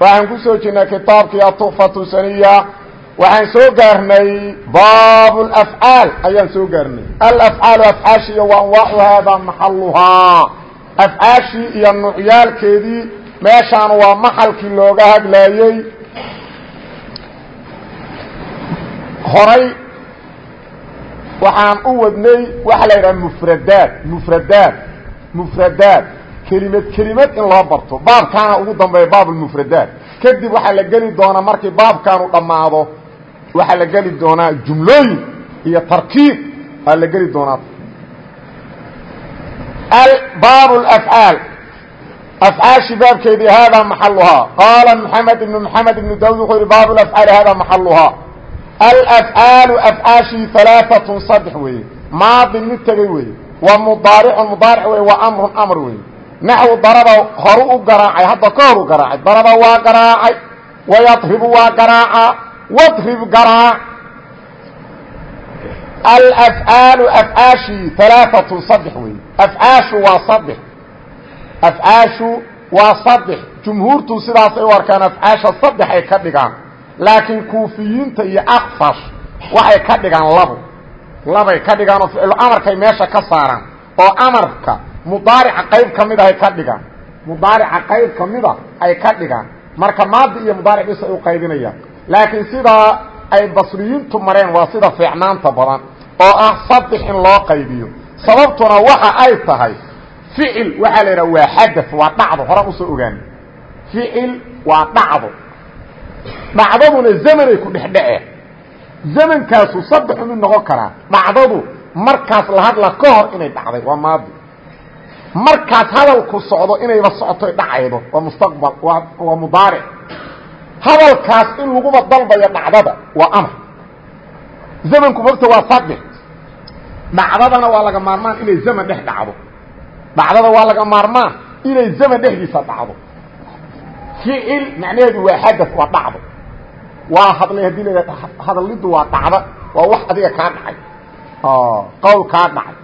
waxaan ku soo jirnay kitaabkii atufatu saniya. Waxaan soo gaarnay baab afcaal. Ayaan soo gaarnay. Alafcaalu afcaashiiy wa anwaacuhaa baa maxaluhaa afcaashii iyo nuucyaalkeedii meeshaan waa maxalkii looga hadlaayey horay waxaan u wadnay kelimad kelimad in loo barto. Baabkaana ugu dambeeya baab lmufradaad kadib waxaa la geli doonaa markii baabkaanu dhammaado waxaa la geli doonaa jumlooyin iyo tarkiib aa la geli doonaa. Baab afcaal. Afcaashi baabkeedii haadaa maxaluhaa qaala maxamed ibnu maxamed ibnu daawud wuxuu yihi baab afcaali haadaa maxaluhaa alafcaalu afcaashii alaaatun saddex weeye. Maadin mid tegey weeye. Wa mudaaricun mudaaric wey wa amrun amr naxwu daraba horu u garaacay hadda ka hor u garaacay. Daraba waa garaacay wayadribu waa garaaca wadrib garaac. Alafcaalu afcaashii alaaatun saddex weeye afcaashu waa saddex. Afcaashu waa saddex. Jumhuurtu sidaasay u arkaan afcaasha saddex ay ka dhigaan. Laakiin kuufiyiinta iyo akfash waxay ka dhigaan labo. Labay ka dhigaan oo ficlu amarkay meesha ka saaraan. Oo amarka mudaarica qayb ka mid ahay ka dhigaan. Mudaarica qayb ka mida ay ka dhigaan. Marka maadi iyo mudaaric bis ay u qaybinayaan laakiin sidaa ay basriyiintu mareen waa sida fiicnaanta badan oo ah saddex in loo qaybiyo. Sababtuna waxa ay tahay ficil waxaa la yidhaha waa xadaf waa dhacdo. Horaan u soo ogaani. Ficil waa dhacdo. Dhacdaduna zamanay ku dhexdhece zamankaasu saddexu mid noqon karaa. Dhacdadu markaas la hadla ka hor inay dhacday waa maadi markaas hadalku socdo inayba socotoy dhacaydo waa mustaqbal waa waa mudaaric. Hadalkaas in laguba dalbayo dhacdada waa amar. Zamanku mogta waa saddex dhacdadana waa laga maarmaan inay zaman dhex dhacdo. Dhacdada waa laga maarmaan inay zaman dhexdiisa dhacdo. Ficil macnaheedu waa xadaf waa dhacdo. Waa hadlay haddii la hadallidu waa dhacda waa wax adiga kaa dhacay. Qowl kaa dhacay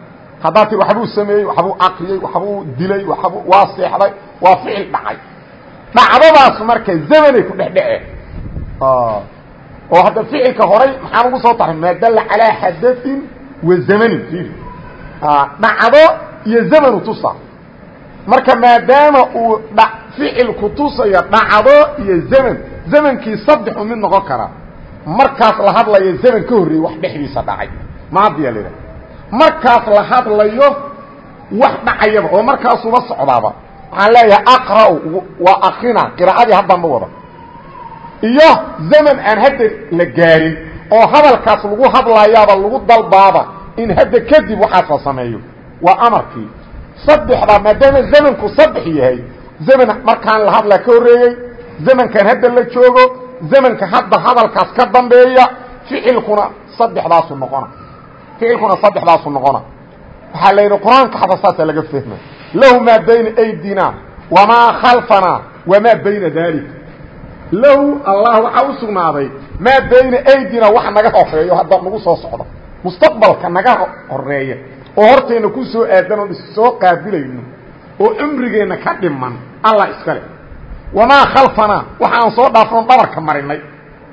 haddaad tir waxbuu sameeyey waxbuu aqriyey waxbuu dilay waxbuu waa seexday waa ficil dhacay. Dhacdadaas marka zamanay ku dhexdhece oo hadda ficilka horay maxaan ugu soo taray maa dalla calaa xadain wa zamanin fiiri. Dhacdo iyo zamanu tusa. Marka maadaama uu ficilku tusayo dhacdo iyo zaman zamankii saddexu mid noqon karaa markaas la hadlayo zaman ka horreeyey wax dhexdiisa dhacay. Maadiya la markaas la hadlayo wax dhacayaba oo markaasuba socdaaba waxaan leeyahay aqra'u waa akrina qiraa'adii haddan ma wada. Iyo zaman aan hadda la gaarin oo hadalkaas lagu hadlayaaba lagu dalbaaba in hadda kadib waxaas la sameeyo. Waa amarkii. Saddexdaa maadaama zamanku saddex yahay zaman markaan la hadla ka horreeyey zamankan hadda la joogo zamanka hadda hadalkaas ka dambeeya ficilkuna saddexdaasu noqona ficilkuna saddexdaasu noqona. Waxaa la yidhi qur'aanka xata saasa laga fahma lahu maa bayna aydina wamaa khalfanaa wamaa bayna daalika lahu allah waxaa u sugnaaday maa bayna aydina wax naga horeeyo hadda nagu soo socda mustaqbalka naga horreeya. Oo hortayna ku soo aadan oon issoo qaabilayno. Oo cumrigeenna ka dhiman allah iskale wamaa khalfanaa waxa aan soo dhaafnoon dhabarka marinay.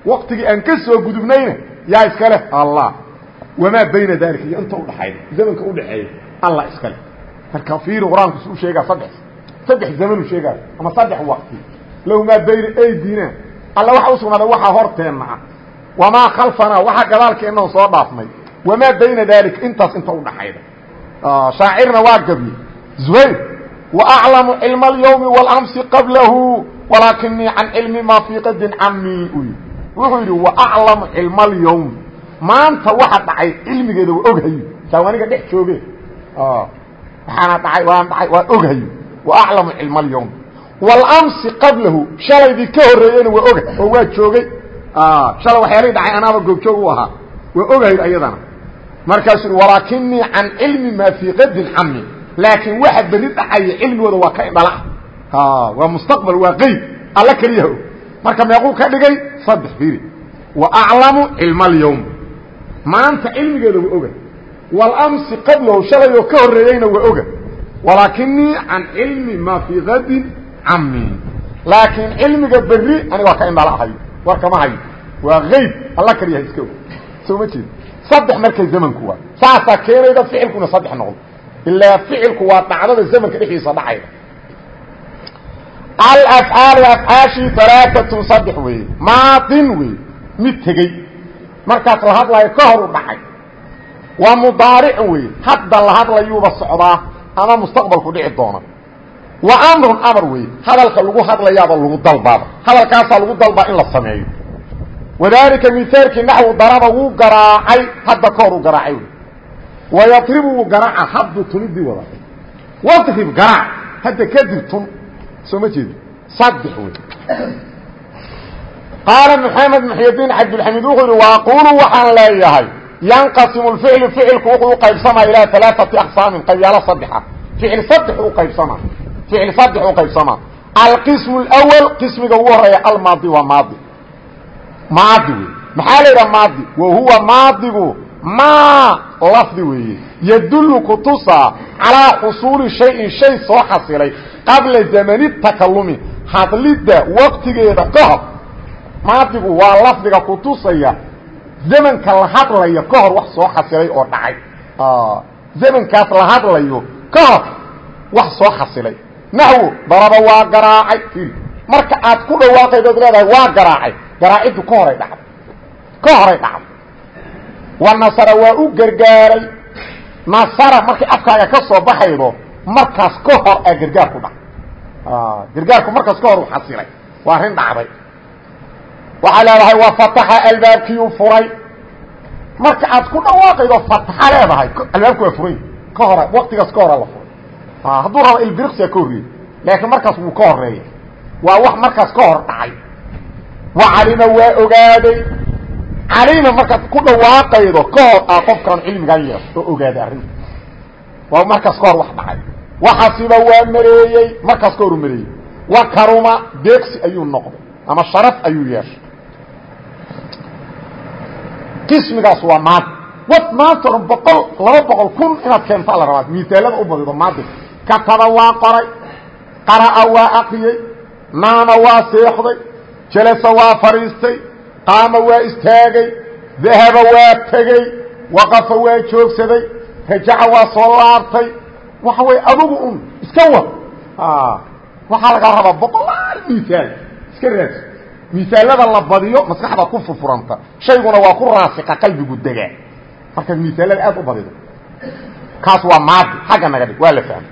Waqtigii aan ka soo gudubnayna yaa iskale allah wamaa bayna daalika iyo inta udhaxayda zamanka udhaxeeya allah iskale marka fiiri qur'aanku su sheegaa saddex saddex zamanu sheegaayo ama saddex waqti lahu maa bayna aydina alla waxa u sugnaaday waxaa horteenna ah wamaa khalfanaa waxaa gadaalkeennaon soo dhaafnay wamaa bayna daalika intaas inta udhaxayda shaacirna waa gabiye zuhayr waaclamu cilma alyawmi walamsi qablahu walaakinii can cilmi maa fii qadin camii u yii wuxuu yidhi waaclamu cilma alyawmi maanta waxa dhacay cilmigeeda waa oghayo saawaniga dhex jooge. Waxaana dhacay waan dhacay waan oghayo waaclamu cilma alyawmi walamsi qablahu shalaydii ka horreeyeyna waa oga oo waa joogay. Shalay waxyaalihii dhacay anaaba goobjoog u ahaa. Waa ogahay ayadana. Markaasuu walaakinii can cilmi maa fii qadin cami laakiin waxa beri dhacaya cilmigooda waa ka indhala. Waa mustaqbal waa qeyb. Alla keliyaha og marka meequu ka dhigay saddex firi wa aclamu cilma alyawm maanta cilmigeeda waa oga. Walamsi qablahu shalayoo ka horreeyeyna waa oga. Walaakinii can cilmi maa fii kadin cami laakiin cilmiga beri aniga ka indhala ahayo war kama hayo waa eyb alla keliyaha iska og soo ma jeed. Saddex markay zamanku waa. Saasaa keenayda ficilkuna saddex noqdo ilaa ficilku waa dhacdada zamanka dhexdiisa dhacayda alafcaalu afcaashii alaaatun saddex weeye. Maadin wey mid tegey markaas la hadlayo ka hor u dhacay. Waa mudaaric wey hadda la hadlayuuba socdaa ama mustaqbalku dhici doona wa amrun amar wey hadalka lagu hadlayaaba lagu dalbaaba. Hadalkaasaa lagu dalbaa in la sameeyo. Wadalika mihaalkii naxwu daraba wuu garaacay. Hadda ka hor uu garaacay wy wayadribu wuu garaaca. Hadduu tunidii wada. Wadrib garaac. Hadda kadib tun. Soo ma jeedi. Saddex wey qaala maxamed muxyidiin cabdilxamiid wuxuu yihi waaqulu waxaan leeyahay yanqasimu lficlu ficilku wuxuu u qaybsamaa ilaa alaaati aqsaamin qaybyaalo saddexa ficil saddex u qaybsamaa ficil saddex u qaybsamaa alqismu lwal qismiga ugu horreeya almaadi waa maadi maadi wey maxaa la yidhaha maadi wa huwa maadigu maa lafdi weeye yadullu kutusaa calaa xusuuli shayin shay soo xasilay qabla zamani takalumi hadlidda waqtigeeda ka hor maadigu waa lafdiga kutusaya zamanka la hadlayo ka hor wax soo xasilay oo dhacay. Zamankaas la hadlayo ka hor wax soo xasilay. Naxwo daraba waa garaacay marka aad ku dhawaaqaydood leedahay waa garaacay. Garaaciddu ka horay dhacday. Ka horay dhacday. Wa nasara waa u gargaaray. Nasara markay afkaaga ka soo baxaydo markaas ka hor aa gargaar ku dhacay. Gargaarku markaas ka hor u xasilay. Waa arrin dhacday waxaa leedahay waa fataxa albaabkiiu furay. Marka aad ku dhawaaqaydo fataxa leedahay albaabku waa furay ka hora waktigaas ka hora la furay. Hadduu rabo ilbiriqsiga ka horreeyey laakiin markaas wuu ka horreeya waa wax markaas ka hor dhacay. Wacalima waa ogaaday. Calima markaad ku dhawaaqaydo ka hor ah qofkan cilmigaa yeer oo ogaaday arrinta waa markaas ka hor wax dhacay. Waxasiba waa mareeyey markaas ka horu mareeyey wa karuma deeqsi ayuu noqday ama sharaf ayuu yeeshay qismigaas waa maadi wad maanta odhan boqol laba boqol kun inaad keentaa la rabaa misaalada u badido maadi waa qoray qara'a waa aqriyey naama waa seexday jalasa waa fadhiistay qaama waa istaagay dahaba waa tegey waqafa waa joogsaday rajaca waa soo laabtay. Waxa wey adugu un iska wad. Waxaa lagaa rabaa boqolaal misaal iska raadso misaalada la badiyo maskaxda ku furfuranta. Shayguna waa ku raasika qalbigu degaa markaad misaalada aad u badido kaas waa maadi xagga naga dhig waa la fahmay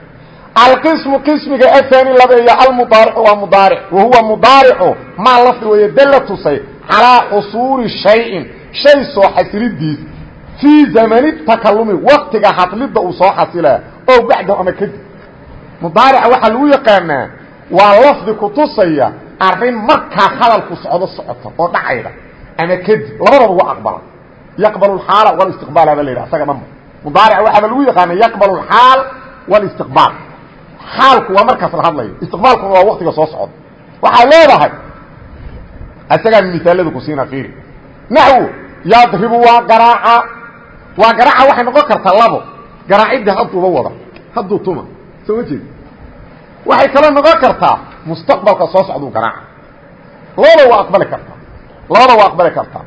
alqismu qismiga aani labeeya almudaaricu waa mudaaric wa mudaaricu maa lafdi weeye dalla tusay calaa xusuuli shayin shay soo xasilidiis fii zamani takalumi waktiga hadlidda uu soo xasilaa oo bacdahu ama kadib. Mudaarica waxaa lagu yaqaanaa waa lafdi kutusaya arrin markaa hadalku socdo socota oo dhacayda ama kadib labadaba waa aqbala yaqbal xaala walistiqbaal haba la yidha asaga dhanba mudaaric waxaaba lagu yaqaana yaqbal xaal walistiqbaal xaalku waa markaas la hadlayo istiqbaalkuna waa waktiga soo socda. Waxaa leedahay isagaa misaalada ku siina fiiri naxwu yadribu waa garaaca. Waa garaaca waxay noqon kartaa labo. Garaacidda hadduuba wada. Hadduu tuma soo ma jeedi waxay kaloo noqon kartaa mustaqbalka soo socduu garaaca labada waa aqbali kartaa labada waa aqbali kartaa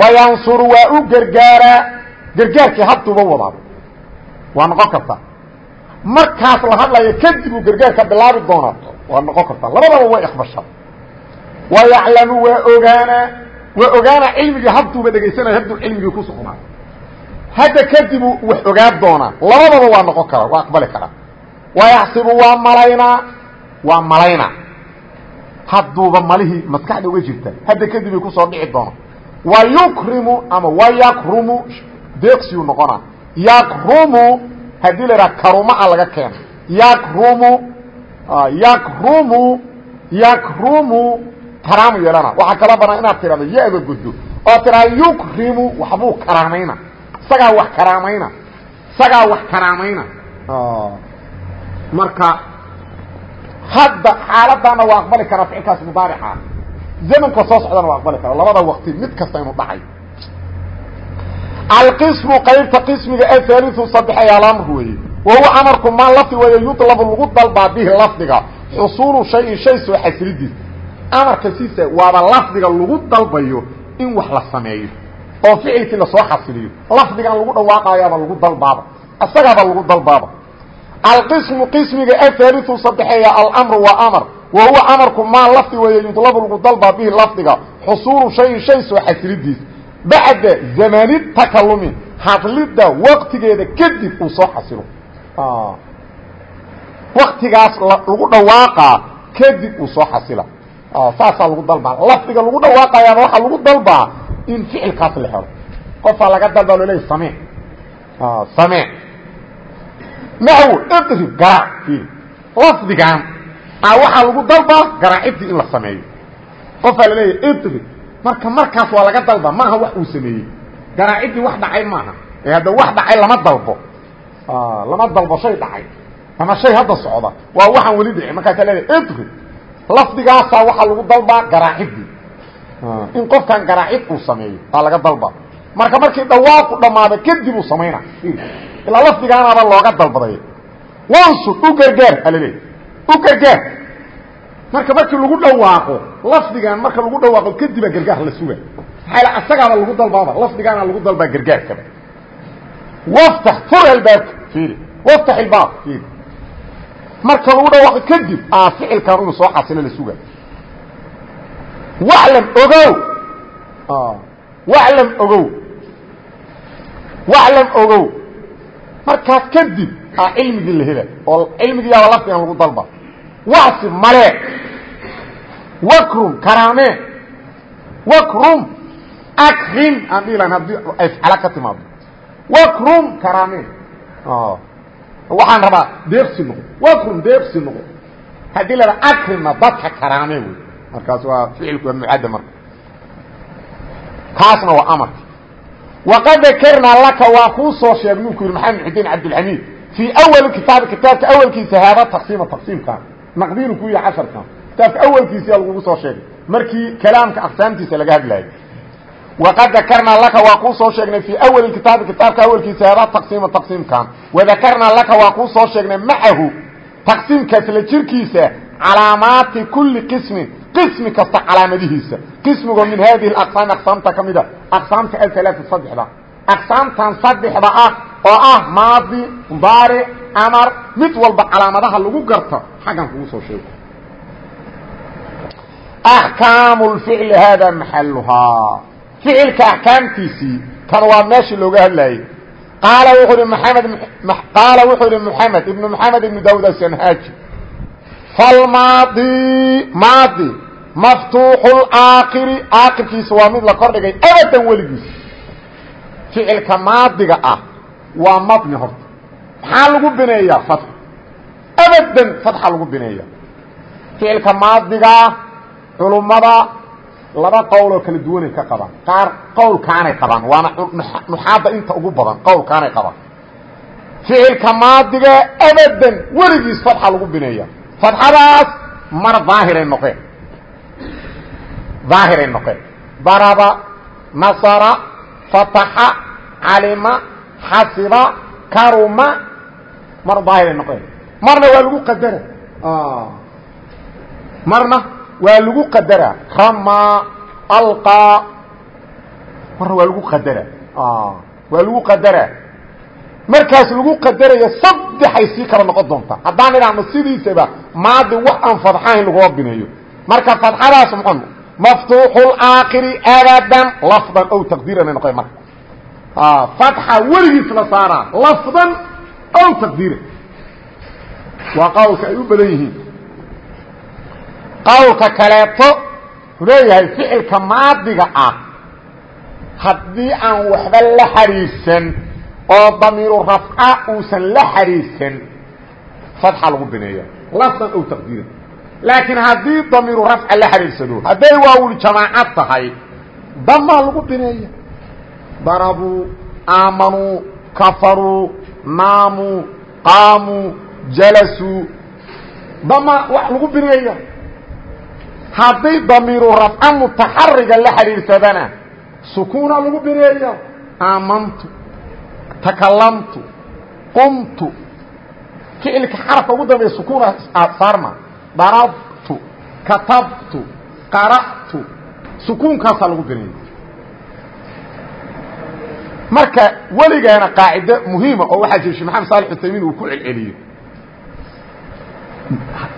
wayansuru waa u gargaaraa gargaarkii hadduuba wadaaba waa noqon kartaa markaas la hadlayo kadib gargaarka bilaabi doonaa waa noqon kartaa labadaba way aqbashaa wayaclamu waa ogaanaa waa ogaanaa cilmigii hadduuba dhegaysanaya hadduu cilmigii ku sugnaa. Hadda kadibu wax ogaan doonaa. Labadaba waa noqon karaa waa aqbali karaa wayaxsibu waa malaynaa waa malaynaa hadduuba malihii maskaxda uga jirta hadda kadibay ku soo dhici doona wayukrimu ama wayakrumu deeqsiyuu noqonaa yakrumu haddii la idhaha karumaa laga keeno yakrumu yakrumu yakrumu karaamu yeelana waxaa kala banaan inaad tirahdo ya-da guddo oo tiraa yukrimu waxbuu karaamayna isagaa wax karaamayna isagaa wax karaamayna marka hadda xaaladana waa aqbali karaa ficilkaas mudaarica zamanka soo socdana waa aqbali karaa. Labada waqti mid kasta inuu dhacay. Alqismu qaybta qismiga ahaaliu saddex alamr weeye wahuwa amarku maa lafdi weeye yudlabu lagu dalbaa bihi lafdiga. Xusuulu shayin shay soo xasilidiis amarka waaba lafdiga lagu dalbayo in wax la sameeyo. Oo ficilkii la soo xasiliyo lafdigan lagu dhawaaqayaaba lagu dalbaaba. Isagaaba lagu dalbaaba alqismu qismiga ahaaliu saddexeeya alamru waa amar. Wa huwa amarku maa lafdi weeye yudlabu lagu dalbaa bihi lafdiga. Xusuulu shayin shay soo xasilidiis. Bacda zamani takalumi hadlidda waqtigeeda kadib uu soo xasilo. Waktigaas lagu dhawaaqaa kadib uu soo xasila. Saasaa lagu dalbaa lafdiga lagu dhawaaqayaaba waxaa lagu dalbaa in ficilkaas la helo. Qofaa laga dalbaa loo leeya samee naxw idrib garaac lafdigan a waxaa lagu dalbaa garaacidii in la sameeyo. Qofaa la leeya idrib marka markaas waa laga dalba maaha wax uu sameeyey. Garaacidii wax dhacay maaha. Ee hadda wax dhacay lama dalbo. Lama dalbo shay dhacay. Ama shay hadda socda. Waa waxaan weli dhici markaasaa leedahay idrib lafdigaasaa waxaa lagu dalbaa garaacidii in qofkan garaacid uu sameeyo aa laga dalba. Marka markii dhawaaqu dhammaado kadib uu samayna ilaa lafdigaanaaba looga dalbaday. Wansur u gargaar alaleey u gargaar marka markii lagu dhawaaqo lafdigan marka lagu dhawaaqo kadibaa gargaar la suga. Maxaa asagaaba lagu dalbaaba lafdigaana lagu dalbaa gargaarkaba waftax fur albaabka fiiri. Waftax ilbaab fiiri. Marka lagu dhawaaqo kadib aa ficilkan inuu soo xasilo la suga. Waclam ogow. Waclam ogow. Waclam ogow markaas kadib aa cilmigii la hela oo cilmigiiyaaba lafdigan lagu dalba wasi male wakrum karaame wakrum akrim aan dhihi lahan haddii afcala ka timaado. Wakrum karaame. Waxaan rabaa deeqsi noqo wakrum deeqsi noqo. Haddii la haha akrimna dadka karaame wey. Markaas waa ficilku waa mucadda marka. Kaasna waa amarka waqad dakarnaa laka waa kuu soo sheegnuu ku yidhi maxamed xudiin cabdilxamiid fii awali kitaabi kitaabka awalkiisa haada taqsiima taqsiimkan naqdiinu ku yahay casharkan kitaabka awalkiisiyaa lagugu soo sheegay markii kalaamka aqsaamtiisa laga hadlaayay waqad dakarnaa laka waa kuu soo sheegnay fii awali kitaabi kitaabka awalkiisa haada taqsiima taqsiimkan wadakarnaa laka waa kuu soo sheegnay macahu taqsiimkaas la jirkiisa calaamaati kuli qismin qismi kasta calaamadihiisa. Qismigoo min haadihi aqsaami aqsaamta ka mida aqsaamta alalaata saddexda aqsaamtan saddexda ah oo ah maadi mudaaric amar mid walba calaamadaha lagu garto xaggan kugu soo sheego. Axkaamu lficli hada maxaluhaa ficilka axkaamtiisii kan waa meeshii looga hadlayey qaala wuxuu ihi maamed qaala wuxuu ihi moxamed ibnu moxamed ibnu daawud asanhaaji falmaadi maadi maftuuxu laakiri aakirkiisa waa mid la kordhigay abadan weligiis. Ficilka maadiga ah waa mabni horta. Maxaa lagu bineeyaa fatx? Abadan fatxa lagu bineeya ficilka maadigaa culummada laba qowloo kala duwanay ka qabaan. Qaar qowlkaanay qabaan. Waana nuxaadda inta ugu badan qowlkaanay qabaan. Ficilka maadiga abadan weligiis fatxa lagu bineeya fatxadaas mar daahiray noqeen daahiray noqeen daraba nasara fataxa calima xasiba karuma mar daahiray noqeen marna waa lagu qadara marna waa lagu qadara rama alqaa marna waa lagu qadara waa lagu qadara markaas lagu qadarayo saddexay sii kala noqon doontaa haddaan idhaahno sidiisaba maadi wax aan fadxahayn bineeyo marka fadxadaas muxuu maftuuxu laakiri abadan lafdan ow taqdiiran ay noqon marka fatxa weligiis la saaraa lafdan ow taqdiiran waa qawlka ay u badan yihiin qawlka kaleeto wuxuu leeyahay ficilka maadiga ah haddii aan waxba la xariirsan oo damiiru rafca uusan la xariirsan fatxa lagu bineeya lafdan ow taqdiiran laakiin haddii damiiru rafca la xidhiidsado hadday waawul jamaacad tahay damaa lagu bineeya darabuu aamanuu kafaruu naamuu qaamuu jalasuu dama wax lagu bineeya hadday damiiru rafca mutaxariga la xidhiidsadana sukuuna lagu bineeya aamantu takalamtu qumtu ficilka xarafka ugu dambeeya sukuuna saarma darabtu katabtu qara'tu. Sukuunkaasaa lagu bineeya marka weligaana qaacide muhiima oo waxaa jira shee maxamed saali uthaymiin uu ku celceliyo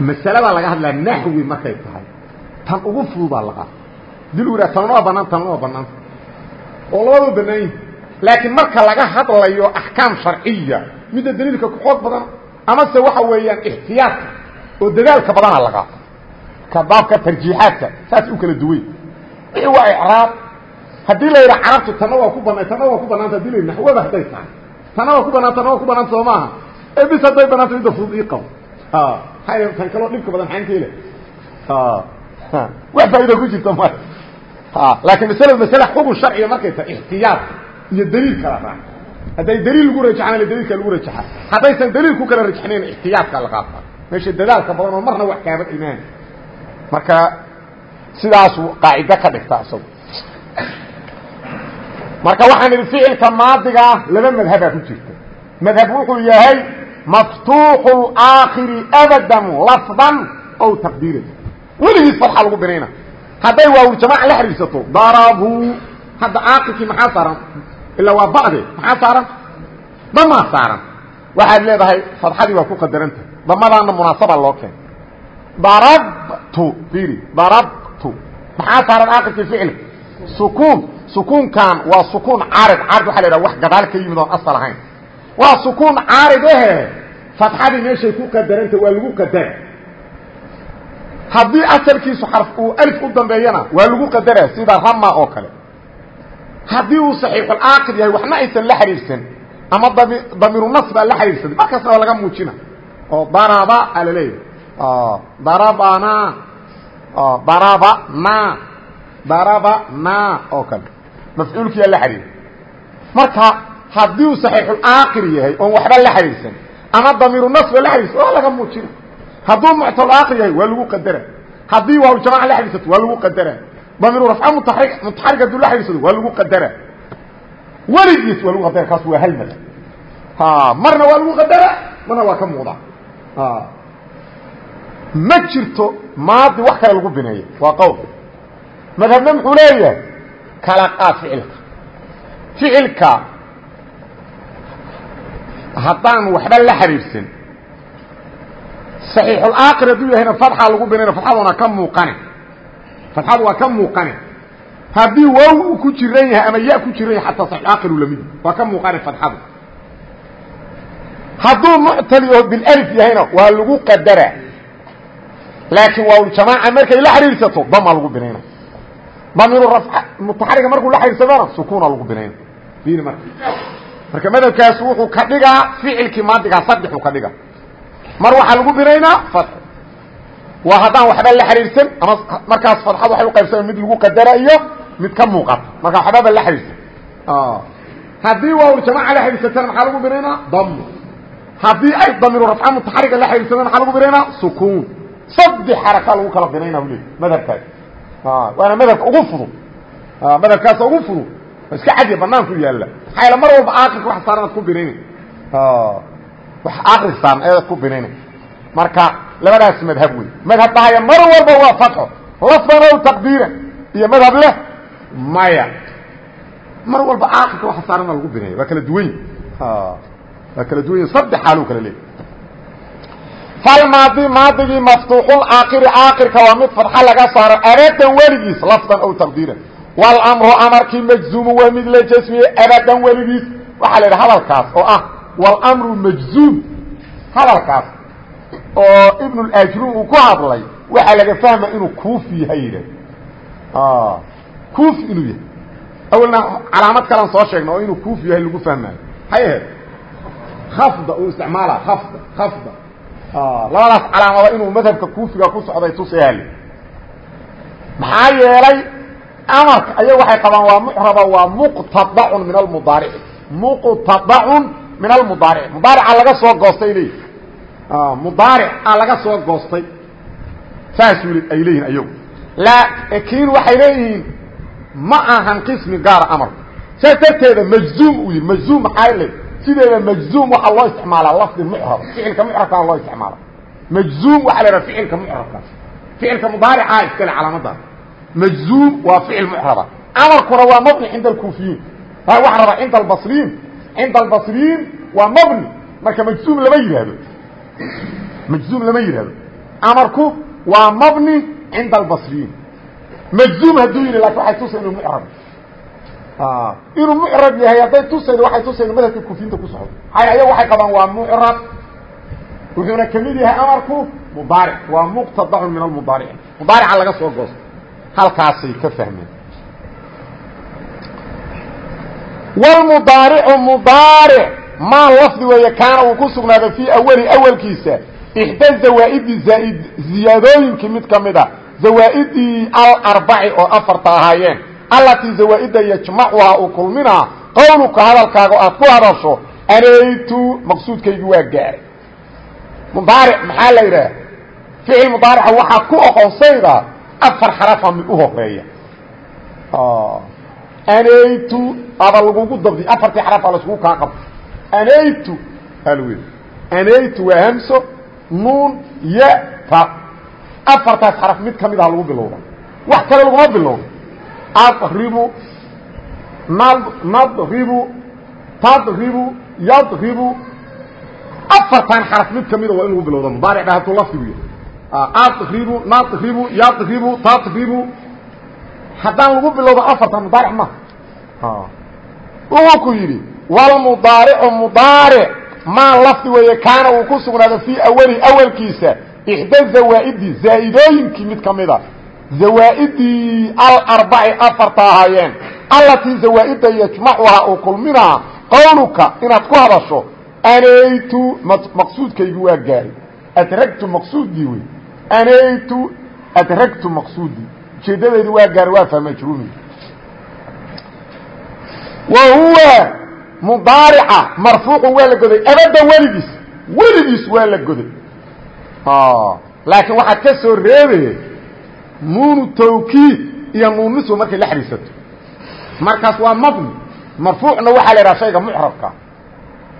masalada laga hadlaa naxwi markay tahay. Tan ugu fududaa laqa yidhaha tanna waa banaan tanna waa banaanta oo labadoo banaan yihi laakiin marka laga hadlayo axkaam sharciya midda daliilka ku xoog badan amase waxa weeyaan ixtiyaadka oo dadaalka badana la qaato. Ka baabka tarjiixaadka saas u kala duway. Wixii waa icraab. Haddii la yidhaha carabtu tanna waa ku banaan tanna waa ku banaanta haddii la yidhi naxwada hadday tahay. Tanna waa ku banaan tanna waa ku banaanta soo maaha. Ee bis hadday banaanta midda fudud ii qabo tan kaloo dhibka badan xaan ka hele wax faaida ku jirta ma laakiin masl masle xugun sharciga markay tahay ixtiyaad iyo daliil kala raac. Hadday daliil lagu rajaxaan daliilka lagu rajaxa haddaysan daliil ku kala rajaxnayn ixtiyaadka la qaata meesha dadaalka badan oo marna wax kaaba imaan. Marka sidaasuu qaacido ka dhigta isagu. Marka waxaan idhi ficilka maadiga ah laba madhabaa ku jirta. Madhab wuxuu yahay maftuuxu اaakhiri abada lafdan ow taqdiiran. Weligiis farxa lagu binayna hadday waawuljamaaca la xidhiidsato darabuu hadda aakirkii maxaa saaran? Ilaa waa ba'de maxaa saaran? Damaa saaran. Waxaad leedahay fadxadii waa ku qadarantahay damadaana munaasaba loo keenay darabtu fiiri darabtu maxaa saaran aakirkii ficilka sukuun. Sukuunkan waa sukuun caarid. Caarid waxa la yidhaha wax gadaal ka yimid oon asal ahayn. Waa sukuun caarid ahe fatxadii meeshay ku qadaranta waa lagu qadara haddii asalkiisu xarf uu alif u dambeeyana waa lagu qadara sida rama oo kale. Haddii uu saxiixulaakir yahay waxna aysan la xidhiidhsan ama damiiru nas baa la xidhiidhsaday markaasna waa laga muujina oo daraba a la leeyahay darabana darabana darabana oo kale. Mafcuulkiyaa la xidhiidha marka haddii uu saxiixulaakir yahay oon waxba la xidhiidhsan ama damiiru nas ba la xidhiidhsan waa laga muujina hadduu muctalaakhir yahay waa lagu qadara. Haddii waaw jamaca la xidhiidsato waa lagu qadara. Damiiru rafca mutaxarig mutaxarig hadduu la xidhiidsado waa lagu qadara. Weligiis waa lagu qadara kaas waa hal madhab marna waa lagu qadara marna waa ka muuqda ma jirto maadi wax kale lagu bineeyo waa qowl. Madhabna muxuu leeyahay? Kala qaad ficilka. Ficilka haddaan waxba la xidhiidhsan صaxiixulaakir hadduu yahayna fadxa lagu binayna fadxaduna ka muuqane. Fadxadu waa ka muuqane. Haddii waaw uu ku jiran yahay ama ya ku jiran yahay xataa saxiixulaakiru la mid waa ka muuqane fadxadu hadduu muctali oo bilif yahayna waa lagu qadara laakiin waawljamaaca markay la xidhiidsato dama lagu binayna damiiru rafca mutaxariga markuu la xidhiidsadona sukuuna lagu binayna fiiri marka. Marka madhabkaas wuxuu ka dhigaa ficilkii maadigaa saddexuu ka dhiga mar waxaa lagu binaynaa fadx. Waa haddaan waxba la xidhiidhsan ama markaas fadxad waxay uqaybsama mid lagu qadara iyo mid ka muuqata. Marka waxbaba la xidhiidhsan haddii waawljamaaca la xidhiidsatana maxaa lagu binaynaa? Dam haddii ay damiiru rafca mutaxariga la xidhiidsadana maxaa lagu binaynaa sukuun saddex xaraka lagu kala binaynaa u le madhabkaas. Waana madhabka ugu fudud. Madhabkaasa ugu fudud. Iska cadiya banaanku yaalla. Maxaa yaele mar walba aakirka wax saaranaad ku binayna wax akrisaan eedad ku binayna marka labadaas madhab wey madhab dhahaya mar walba waa fatxo. Lafdan ow taqdiira iyo madhab leh maya. Mar walba aakirka waxa saarana lagu binaya waa kala duwan waa kala duwan saddex xaaluu kala leeyahy falmaadi maadigii maftuuxul aakiri aakirka waa mid fadxa laga saaro abadan weligiis lafdan ow taqdiiran. Walamru amarkii majzuumu waa mid la jasmiyey abadan weligiis. Waxaa la yidhaha hadalkaas oo ah wاlmru majzuum hadalkaas oo ibn اajrun uu ku hadlay waxaa laga fahma inuu kuufi yahay yidhah kuufi inuu yahay. Awalna calaamad kalan soo sheegna oo inuu kuufi yahay lagu fahmaayo. Maxay ahayd khafda uu isticmaala khafda khafda. Labadaas calaamada inuu madhabka kuufiga ku socday tusaale. Maxaa yeelay amarka ayaga waxay qabaan waa mucraba waa muqtadacun min almudaarici muqtadacun min almudaaric. Mudaarica laga soo goostay leeyihi mudaaric a laga soo goostay. Saasuu ay leeyihiin ayagu laakiin waxay leeyihiin ma ahan qismi gaara amarku saas darteeda majzuum uu yihi majzuum sideeda majzuum waxaa loo isticmaalaa lafdi mucrab ficilka mucrabkaa loo isticmaala. Majzuum waxaa la idhaha ficilka mucrabka ficilka mudaaricaa iskale calaamadaas majzuum waa ficil mucraba amarkuna waa mabni cinda alkuufiyiin. Waxaa rabaa cinda albasriyiin cinda albasriyiin waa mabni. Marka majzuum lama yidhaahdo. Majzuum lama yidhaahdo. Amarku waa mabni cinda albasriyiin majzuum hadduu yidhi laakiin waxay tusa inuu mucrab inuu mucrab yahay hadday tusaydo waxay tusaydo madhabka kuufiyiinta ku socdo. Ayaga waxay qabaan waa mucrab wuxuuna ka mid yahay amarku mudaaric waa muqtadacun min almudaaric mudaarica laga soo goosto. Halkaasay ka fahmeen. Wlmudaaricu mudaaric maa lafdi weeye kaana uu ku sugnaaday fii awali awalkiisa. Ixda zawaaidi zaaid ziyaadooyinkii mid ka mid a. Zawaaidii alarbaci oo afarta ahaayeen allatii zawaaida yajmacuhaa uu kulminaa qowluka hadalkaaga aad ku hadasho anaytu maqsuudkaygi waa gaaray. Mudaaric maxaa la yidhaah ficil mudaarica waxaa ku oqonsayda afar xarafa mid u horreeya anaytu aba lagugu dabdi afartii xarafa laiskugu kaa qabto. Anaytu alwe anaytu waa hamso nuun ya ta. Afartaas xaraf mid ka mid aha lagu bilowda wax kale laguma bilowda adribu nad nadribu tadribu yadribu. Afartan xaraf mid kamida waa in lagu bilowda mudaaric dha hadduu lafdigu yahay adribu nadribu yadribu tadribu. Haddaan lagu bilowdo afartan mudaaric ma. Wuxuu ku yidhi walmudaaricu mudaaric. Maa lafdi weeye kaana uu ku sugnaado fii awali awalkiisa ixda zawaaidi zaa'idooyinkii mid ka mida zawaaidii alarbaci afarta ahaayeen. Allatii zawaaida yajmacuhaa uu kulminaa qowluka inaad ku hadasho anaytu maqsuudkaygi waa gaaray. Adragtu maqsuudii wey. Anaytu adragtu maqsuudii ujeedadeedu waa gaaray waa fahmajruumi wa huwa mudaarica marfuucu waa la goday abadda weligiis weligiis waa la goday. Laakiin waxaad ka soo reebaya nuunu tawkiid iyo nuunnisu markay la xariisato markaas waa mabni marfuucna waxaa la idhaha shayga mucrabka.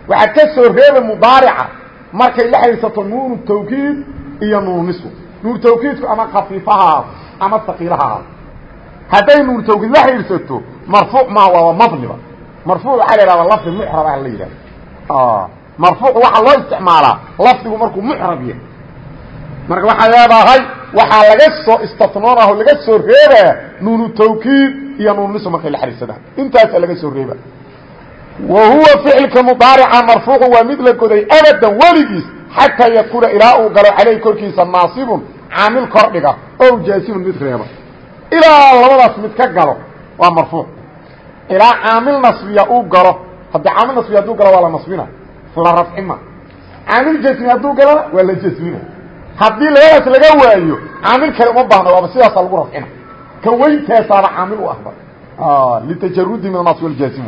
Waxaad ka soo reeba mudaarica markay la xariisato nuunu tawkiid iyo nuunnisu nuunu tawkiidku ama khafiifaha ama saqiilaha hadday nuunu tawkiid la xariirsato marfuuc maa waaba mabniba. Marfuuc waxaa la ihahda lafdi mucrab ah la yidhahda marfuuc waxaa loo isticmaalaa lafdigu markuu mucrab yahay. Marka waxaa leedahay waxaa laga soo istatnoonah oo laga soo reebaa nuunu tawkiid iyo nuunnisu markay la xariirsadaan intaasa laga soo reeba wa huwa ficilka mudaarica marfuucu waa mid la goday abadan weligiis xataa yakuuna ilaa uu galo caleyh korkiisa naasibun caamil kordhiga o jaasimun mid reeba. Ilaa labadaas mid ka galo waa marfuuc. Ilaa caamil nasbiya uu galo haddii caamil nasbiya hadduu galo waa la nasbina la rafcima. Caamil jasmi hadduu galona waa la jasmina haddii labadaas laga waayo caamil kale uma baahno waaba sidaasa lagu rafcina ka weyntaasaaba caamil u ahba. Litajarudi min anas waljaasim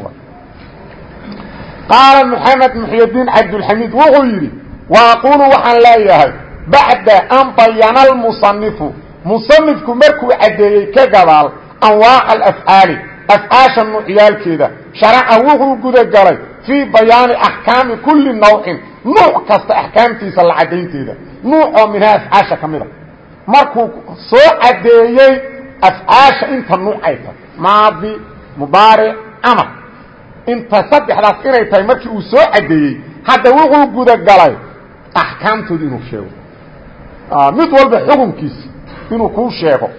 qaala maxamed muxydiin cabdulxamiid wuxuu yidhi wa aqulu waxaan leeyahay bacda an bayana almusanifu musanifku markuu caddeeyey ka gadaal anwaaca alafcaali afcaasha nuucyaalkeeda sharaca wuxuu gudagalay fii bayaani axkaami kulli nawcin nuuc kasta axkaamtiisa la caddaynteeda nuuc oo minhaa afcaasha ka mida. Markuu soo caddeeyey afcaasha inta nuuc ay tahay. Maadi mudaaric amar inta saddexdaas inay tahay markii uu soo caddeeyey hadda wuxuu gudagalay axkaamtooda inuu sheego. Mid walba xukunkiisa inuu kuu sheego.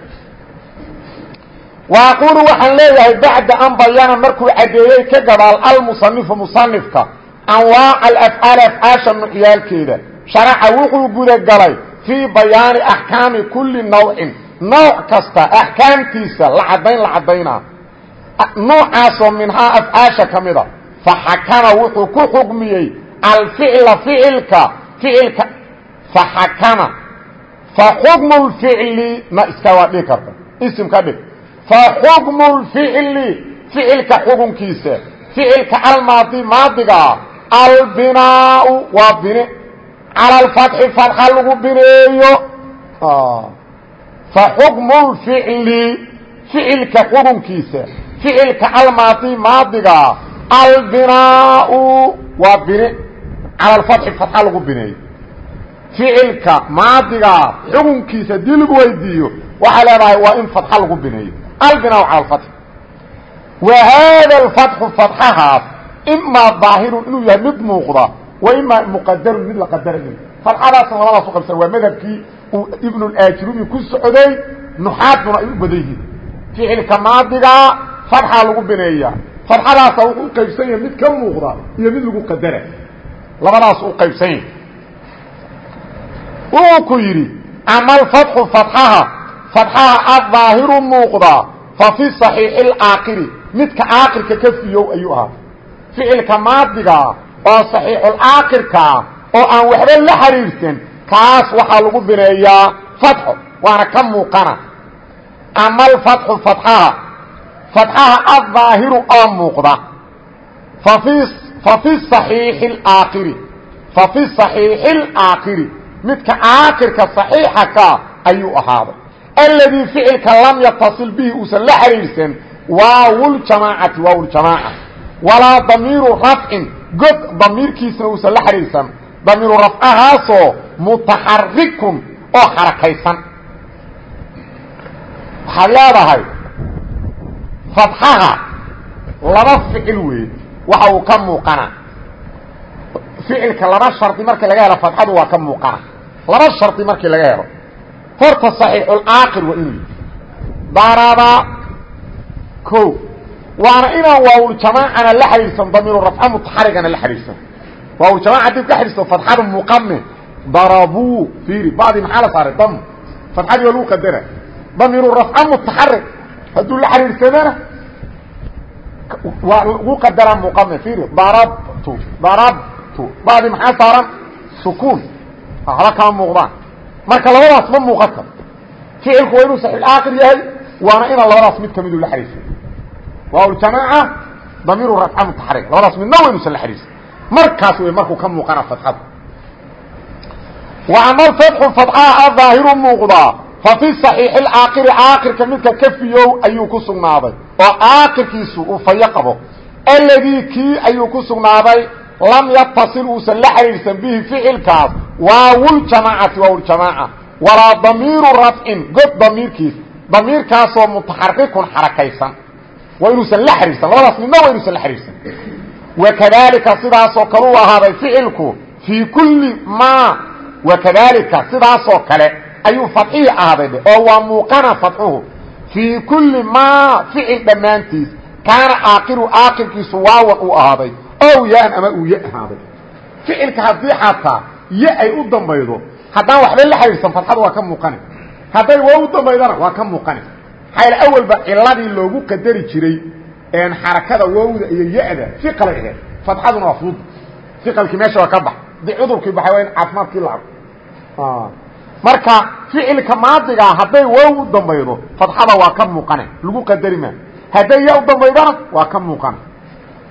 Wa aqulu waxaan leeyahay bacda an bayana markuu caddeeyey ka gadaal almusanifu musanifka anwaaca alafcaali afcaasha nucyaalkeeda sharaca wuxuu gudagalay fii bayaani axkaami kulli nawcin. Nooc kasta axkaamtiisa la caddayn la caddaynaa noocaasoo minhaa afcaasha ka mida faxakama wuxuu ku xukmiyey alficla ficilka ficilka faxakama faxukmu lficli na iska waa dhigi karta isim ka dhig. Faxukmu lficli ficilka xukunkiisa ficilka almaadi maadigaa albinaau waa bine cala alfatxi fatxa lagu bineeyo faxukmu lficli ficilka xukunkiisa ficilka almaadi maadigaa albinaau waa bine cala alfatxi fatxa lagu bineeyo ficilka maadigaa xukunkiisa haddii lagu weydiiyo waxaa leedahay waa in fatxa lagu bineeyo albinaau cala alfatxi wa haada alfatxu fatxahaas imaa daahirun inuu yahay mid muuqda wa imaa muqadarun mid la qadarayo. Fatxadaasna labadaas u qabsan waa madhabkii uu ibnulaajirubi ku socday nuxaaduna ay u badan yihiin. Ficilka maadigaa fatxaa lagu bineeyaa fatxadaasa wuxuu u qaybsan yahay mid ka muuqda iyo mid lagu qadara. Labadaas u qaybsan yahay. Wuu ku yidhi ama alfatxu fatxaha fatxaha adaahiru muuqda fa fi صaxiixi اlaakiri midka aakirka ka oo صaxiixulaakirkaa oo aan waxba la xiriirsan kaas waxaa lagu bineeyaa fatxo waana ka muuqana ama alfatxu fatxaha fatxaha adaahiru oo muuqda fa fi صaxiixi اlaakiri fa fi صaxiixi اlaakiri midka aakirka صaxiixa ka ayuu ahaaday aladii ficilka lam yataصil bihi uusan la xiriirsan waawljamaacati waawljamaaca walaa damiiru rafcin god damiirkiisna uusan la xiriirsan damiiru rafcahaasoo mutaxarikun oo xarakaysan. Waxaad leedahay fatxaha laba ficil weeye waxa uu ka muuqana. Ficilka laba shardi markii laga helo fatxadu waa ka muuqana. Laba shardi markii laga helo horta صaxiixulaakir waa inuu daraba o waana inaan waawljamaacana la xidhiidsan damiiru rafca mutaxarigana la xidhiidsan waawljamaca haddii ka xidhiidsan fatxada muqame darabuu fiiri bacdi maxaa la saaray? Dam. Fatxadii waa lagu qadara. Damiiru rafca mutaxarig hadduu la xidhiidsadana waa lagu qadaraa muqame fiiri darabtu darabtu bacdi maxaa saaran? Sukuun. Haba kama muuqdaan. Marka labadaas ma muuqan karo ficilku waa inuu saxiixaakir yahay waana inaan labadaas mid kamidu la xariirsan waawljamaaca damiiru rafca mutaxarik labadaas midna waynusan la xariirsan markaas wey markuu ka muuqana fadxada wa ama alfatxu fadxaa a fa fi saxiixi lcaaqiri caaqirka midka kafiyow ayuu ku sugnaaday. Oo caaqirkiisu uu fayo qabo. Alladii kii ayuu ku sugnaaday lam yatasil uusan la xiriirsan bihi ficilkaas. Waawiljamaacati waawiljamaaca walaa damiiru rafcin god damiirkiis. Damiirkaasoo mutaxarikun xarakaysan waa inuusan la xiriirsan. Labadaas midna waa inuusan la xiriirsan. Wakadalika sidaasoo kale u ahaaday ficilku fii kulli maa wakadalika sidaasoo kale ayuu fadxihii ahaaday oo waa muuqana fadxuhu fii kulli maa ficil dhammaantiis kaana aakiru aakirkiisu waawan uu ahaaday ow yaan ama uu ya ahaaday. Ficilka haddii xataa ya ay u dambaydo haddaan waxba la xiriirsan fadxada waa maxaa awalba ciladii loogu qadari jiray xarakada wowda iyo ya-da iqalay aheed fadxaduna waa fudud iqalkii meesha waa ka bax. Hadii cudurkii baxay waa in caafimaadkii la arko. Marka ficilka maadigaa hadday wow u dambaydo fadxada waa ka muuqane. Lagu qadari maa hadday ya u dambaydana waa ka muuqana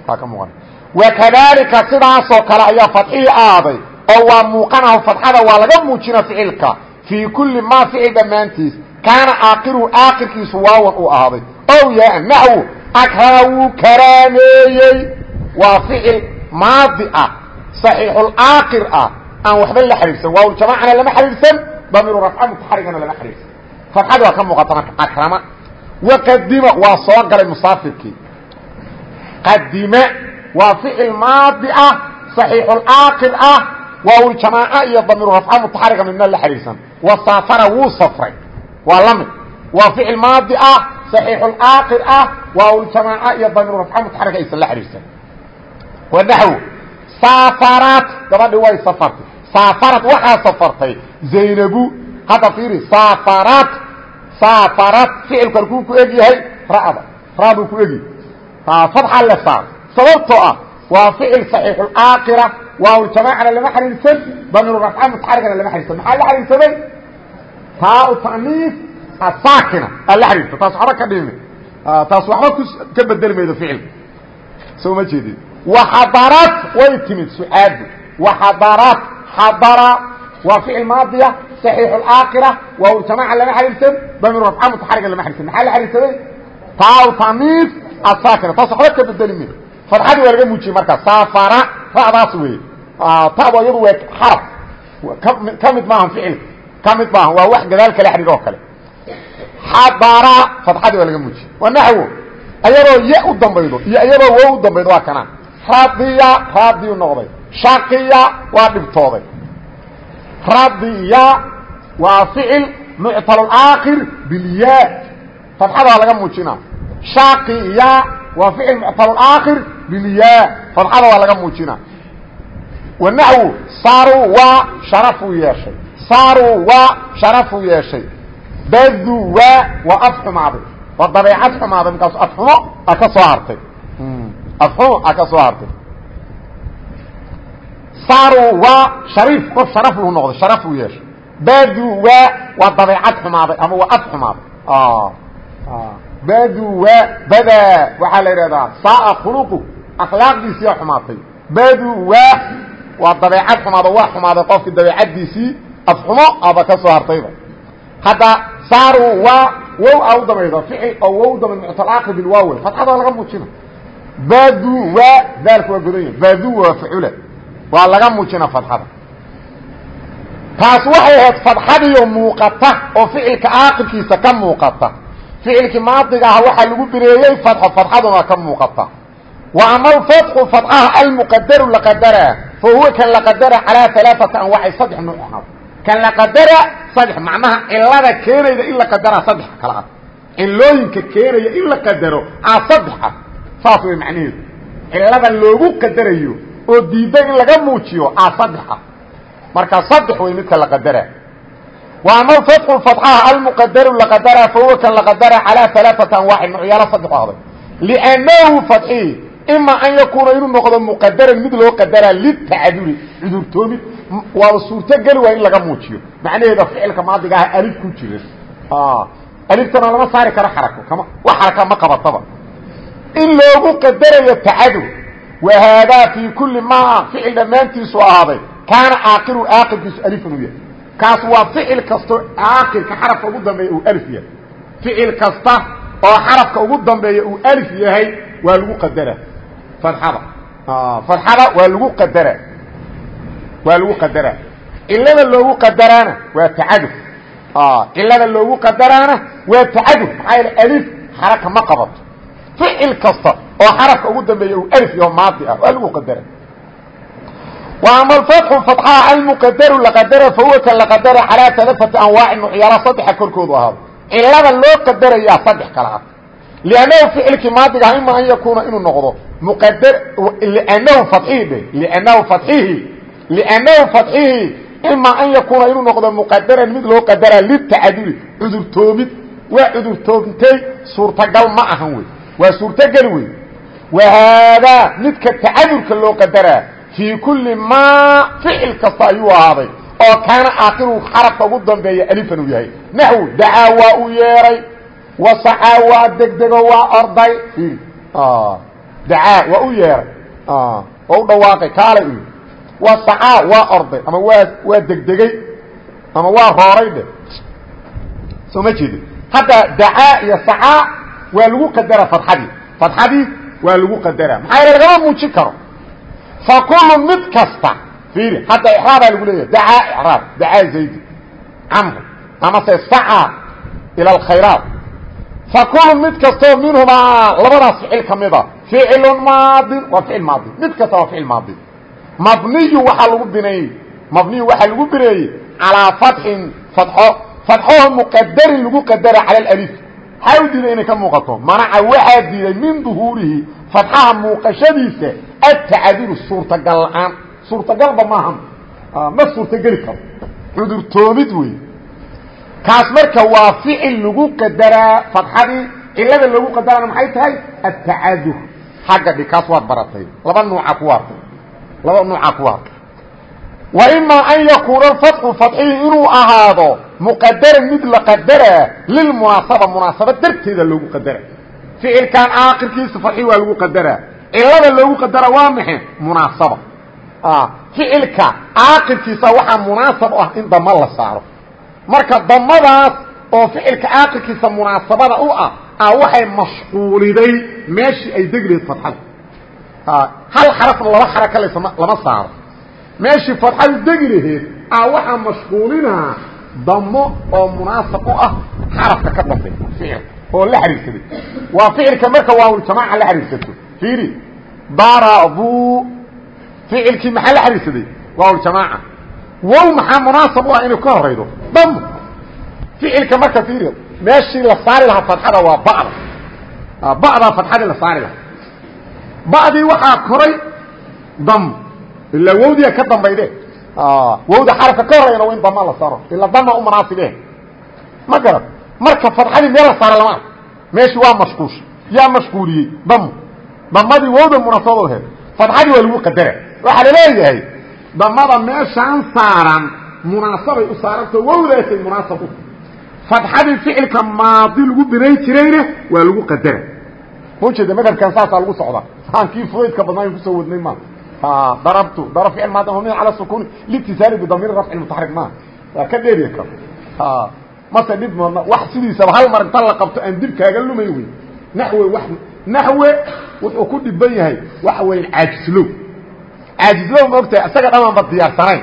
waa ka muuqana wakadalika sidaasoo kale ayaa fadxihii aaday oo waa muuqanaho fadxada waa laga muujina ficilka fii kulli maa ficil dhammaantiis kaana aakiruhu aakirkiisu waawan uu ahaaday ow yaa naxwu akrama wuu karaameeyey. Waa ficil maadi ah saxiixulaakir ah aan waxba la xiriirsan. Waawljamacana lama xiriirsan damiiru rafca mutaxarigana lama xiriirsan. Fadxadii waa ka muuqata marka akrama. Waqadima waa soo galay musaafirkii. Qadima waa ficil maadi ah saxiixulaakir ah waawljamaaca iyo damiiru rafca mutaxariga midna la xiriirsan wasaafara wuu safray. Waa la mid. Waa ficil maadi ah صaxiixulaakir ah waawljamaaca iyo damiiru rafca mutaxariga aysan la xiriirsan. Wanaxw saafarat gabadhi way safartay. Saafarad waxaa safartay zaynabu. Hadda fiiri saafarat saafarat ficilku halkuu ku eg yahay ra'da. Ra'duu ku egi. Fadxa le saar sababtoo ah waa ficil صaxiixulaakira waawljamaacana lama xariirsan damiru rafca mutaxarigana lama xariirsan maxaa la xariirsaday taa taniif asaakina aa la xariirta taas waxba ka dhimi taas waxba ka bedeli maydo ficilka soo ma jeedid waxadarat way timid sucaadu waxadarat xadara waa ficil maadiya صaxiix اaakira waawljamaaca lama xariirsan damiru rafca mutaxariga lama xariirsan maxaa la xariirsaday taa taniif asaakina taas waxba ka bedeli maydo fadxadii waa laga muujiyey markaa saafara ra'daas weeye tado iyadu waa xaraf ka mid maahan ficilka ka mid maahan. Waa wax gadaal kala xidhiir oo kale. Xadara fadxadii waa laga muujiyey. Waa naxwo. Ayadoo ya u dambaydo iyo iyadoo wo u dambaydo waa kanaa radiya raadiyu noqday. Shaqiya waa dhibtooday. Radiya waa ficil muctalaaakir bilya fadxada waa laga muujina shaqiya waa ficil muctalaaakir bilya fadxada waa laga muujina wanaxwu saaruu waa sharafuu yeeshay saaruu waa sharafuu yeeshay badu waa waa af xumaaday waa dabeecad xumaaday markaasu afxumo a ka soo hartay afxumo a ka soo hartay saaruu waa shariif qof sharaf luu noqday sharafuu yeeshay badu waa waa dabeecad xumaaday ama waa af xumaaday badu waa bada waxaa la yidhahdaa saaa khuluqu akhlaaqdiisiyaa xumaatay badu waa waa dabeecad xumaado waa xumaaday qofkii dabeecadiisii afxumo aba ka soo hartayba. Hadda saaru waa wow a u damaydo ficil oo wow damay muctalaaqi bilwaawel fadxada laga muujina. Badu waa daalka waa godan yahay. Badu waa facula waa laga muujina fadxada taas waxay ahayd fadxadiyo muuqata oo ficilka aaqibkiisa ka muuqata. Ficilkii maadiga ah waxaa lagu bireeyey fadxo fadxaduna ka muuqata wa ama alfatxu fadxaha almuqadaru laqadara fa huwa kan laqadara calaa alaaata anwaaci saddex nuuc ahaad kan laqadara saddex macnaha cilada keenayda in la qadaraa saddex kala ah. Cilooyinka keenaya in la qadaro aa saddex ah. Saas way macnaheedu cilada loogu qadarayo oo diidda in laga muujiyo aa saddex ah. Marka saddex way midka la qadara wa ama alfatxu fadxaha almuqadaru laqadara fa huwa kan laqadara calaa alaaata anwaaci nuucyaalo saddex ahday liannahu fadxii ima an yakuuna inuu noqdo muqadaran mid loo qadaraa litacaduri cudurtoomid waaba suurtogeli waa in laga muujiyo macnaheeda ficilka maadiga ah alif ku jira aliftana lama saari karo xarako kama wax xaraka ma qabataba in loogu qadarayo tacadur wa haadaa fii kulli maa ficil dhammaantiisu ahaaday kaana aakiru aakirkiisu alifan u yahay kaas waa ficil kasto aakirka xarafka ugu dambeeya uu alif yahay ficil kasta oo xarafka ugu dambeeya uu alif yahay waa lagu qadara fadxada fadxada waa lagu qadara. Waa lagu qadara. Cilada loogu qadaraana waa tacaduf cilada loogu qadaraana waa tacaduf maxaa yaele alif xaraka ma qabato. Ficil kasta oo xarafka ugu dambeeya uu alif yaho maadi ah waa lagu qadara. Alfatxu fatxaha almuqadaru laqadara fa huwa kan laqadara calaa alafati anwaaci nucyaala saddexa korkoodu ahaado. Cilada loo qadarayaa saddex kala ah. Liannahu ficilkii maadigaha ima an yakuuna inuu noqdo liannahu fadxihi ima an yakuuna inuu noqdo muqadaran mid loo qadaraa litacaduri cudurtoomid waa cudurtoomtay suurtagal ma ahan wey waa suurtogeli wey wa haadaa midka tacadurka loo qadaraa fii kulli maa ficil kasta ayuu ahaaday oo kaana aakiru xarafka ugu dambeeya alifan uu yahay naxwu dacaa waa uu yeeray wasacaa waa degdego waa orday dacaa waa u yeeray waa u dhawaaqay kaalay u wasacaa waa orday ama waa waa degdegay ama waa rooray dhe soo ma jeedin hadda dacaa iyo sacaa waa lagu qadara fadxadii fadxadii waa lagu qadara maxaa yeele lagama muujin karo fa kullu mid kasta fiiri hadda ixraabaa lagu leeyahay dacaa ixraab dacaa zaydi camr amase sacaa ila alkhayraat fa kullu mid kastoo minhumaa labadaas ficil ka mida ficlu maadin waa ficil maadi mid kasta waa ficil maadi mabniyu waxaa lagu bineeyey mabniyu waxaa lagu bineeyey calaa fatxin fadxo fadxoho muqadarin lagu qadara cala alif maxaa u diiday inay ka muuqato manaca waxaa diiday min duhuurihi fadxaha muuqashadiisa atacaduru suurtagal la'aan suurtagalba maaha ma suurtageli karo cudurtoomid wey kaas marka waa ficil lagu qadaraa fadxadii cilada lagu qadarana maxay tahay? Atacadur xagga dhi kaas waad baratay. Laba nuuca ku waartay. Laba nuuca ku waartay. Wa imaa an yakuuna alfatxu fatxihi inuu ahaado muqadaran mid la qadaraa lilmunaasaba munaasaba darteeda loogu qadara ficilkan aakirkiisa fatxi waa lagu qadaraa. Cilada loogu qadara waa maxe munaasaba. Ficilka aakirkiisa waxaa munaasab ah in dama la saaro marka damadaas oo ficilka aakirkiisa munaasabada u ah a waxay mashquuliday meeshii ay degi lahayd hal xarafna laba xaraka lama saaro. Meeshii fatxadu degi laheed a waxaa mashquulinaa damo oo munaasab u ah xarafka ka dambe ficilka oo la xiriirsaday. Waa ficilka marka waawljamaaca la xiriirsato fiiri darabu ficilkii maxaa la xiriirsaday? Waawljamaaca wow maxaa munaasab u ah inay ka horaydo? Damo ficilka marka fiiri meeshii la saari lahaa fatxada waa ba'da ba'daa fatxadii la saari lahaa. Ba'dii waxaa koray dam. Ilaa wowdiya ka dambayde. Wowda xarafka ka horayna waa in dama la saaro. Ila dama u munaasibe ma garad marka fatxadii meel la saara lama ark meeshii waa mashquusha yaa mashquuliyey. Damo damadii wowda munaasabado heed. Fatxadii waa lagu qadara waxaa la leeyahay damada meeshaan saaran munaasabay u saaranta wowdaasay munaasab u. Fatxadii ficilka maadi lagu binay jirayna waa lagu qadara. Maujeeda madhabkan saasaa lagu socdaa. Aan kii fudaydka badnaayn ku soo wadnay ma darabtu darab ficil maadi mabni cala sukuni. Litisaali bidamiir rafci mutaxarik maaha waa ka dheeriya karo mase dhib moodna wax sidiisaba hal mar inta la qabto aan dib kaaga lumay wey naxwe wa naxwe wuxuu ku dhiban yahay waxa weya caajislow caajislow ma ogtahay isaga dhamaanba diyaarsanayn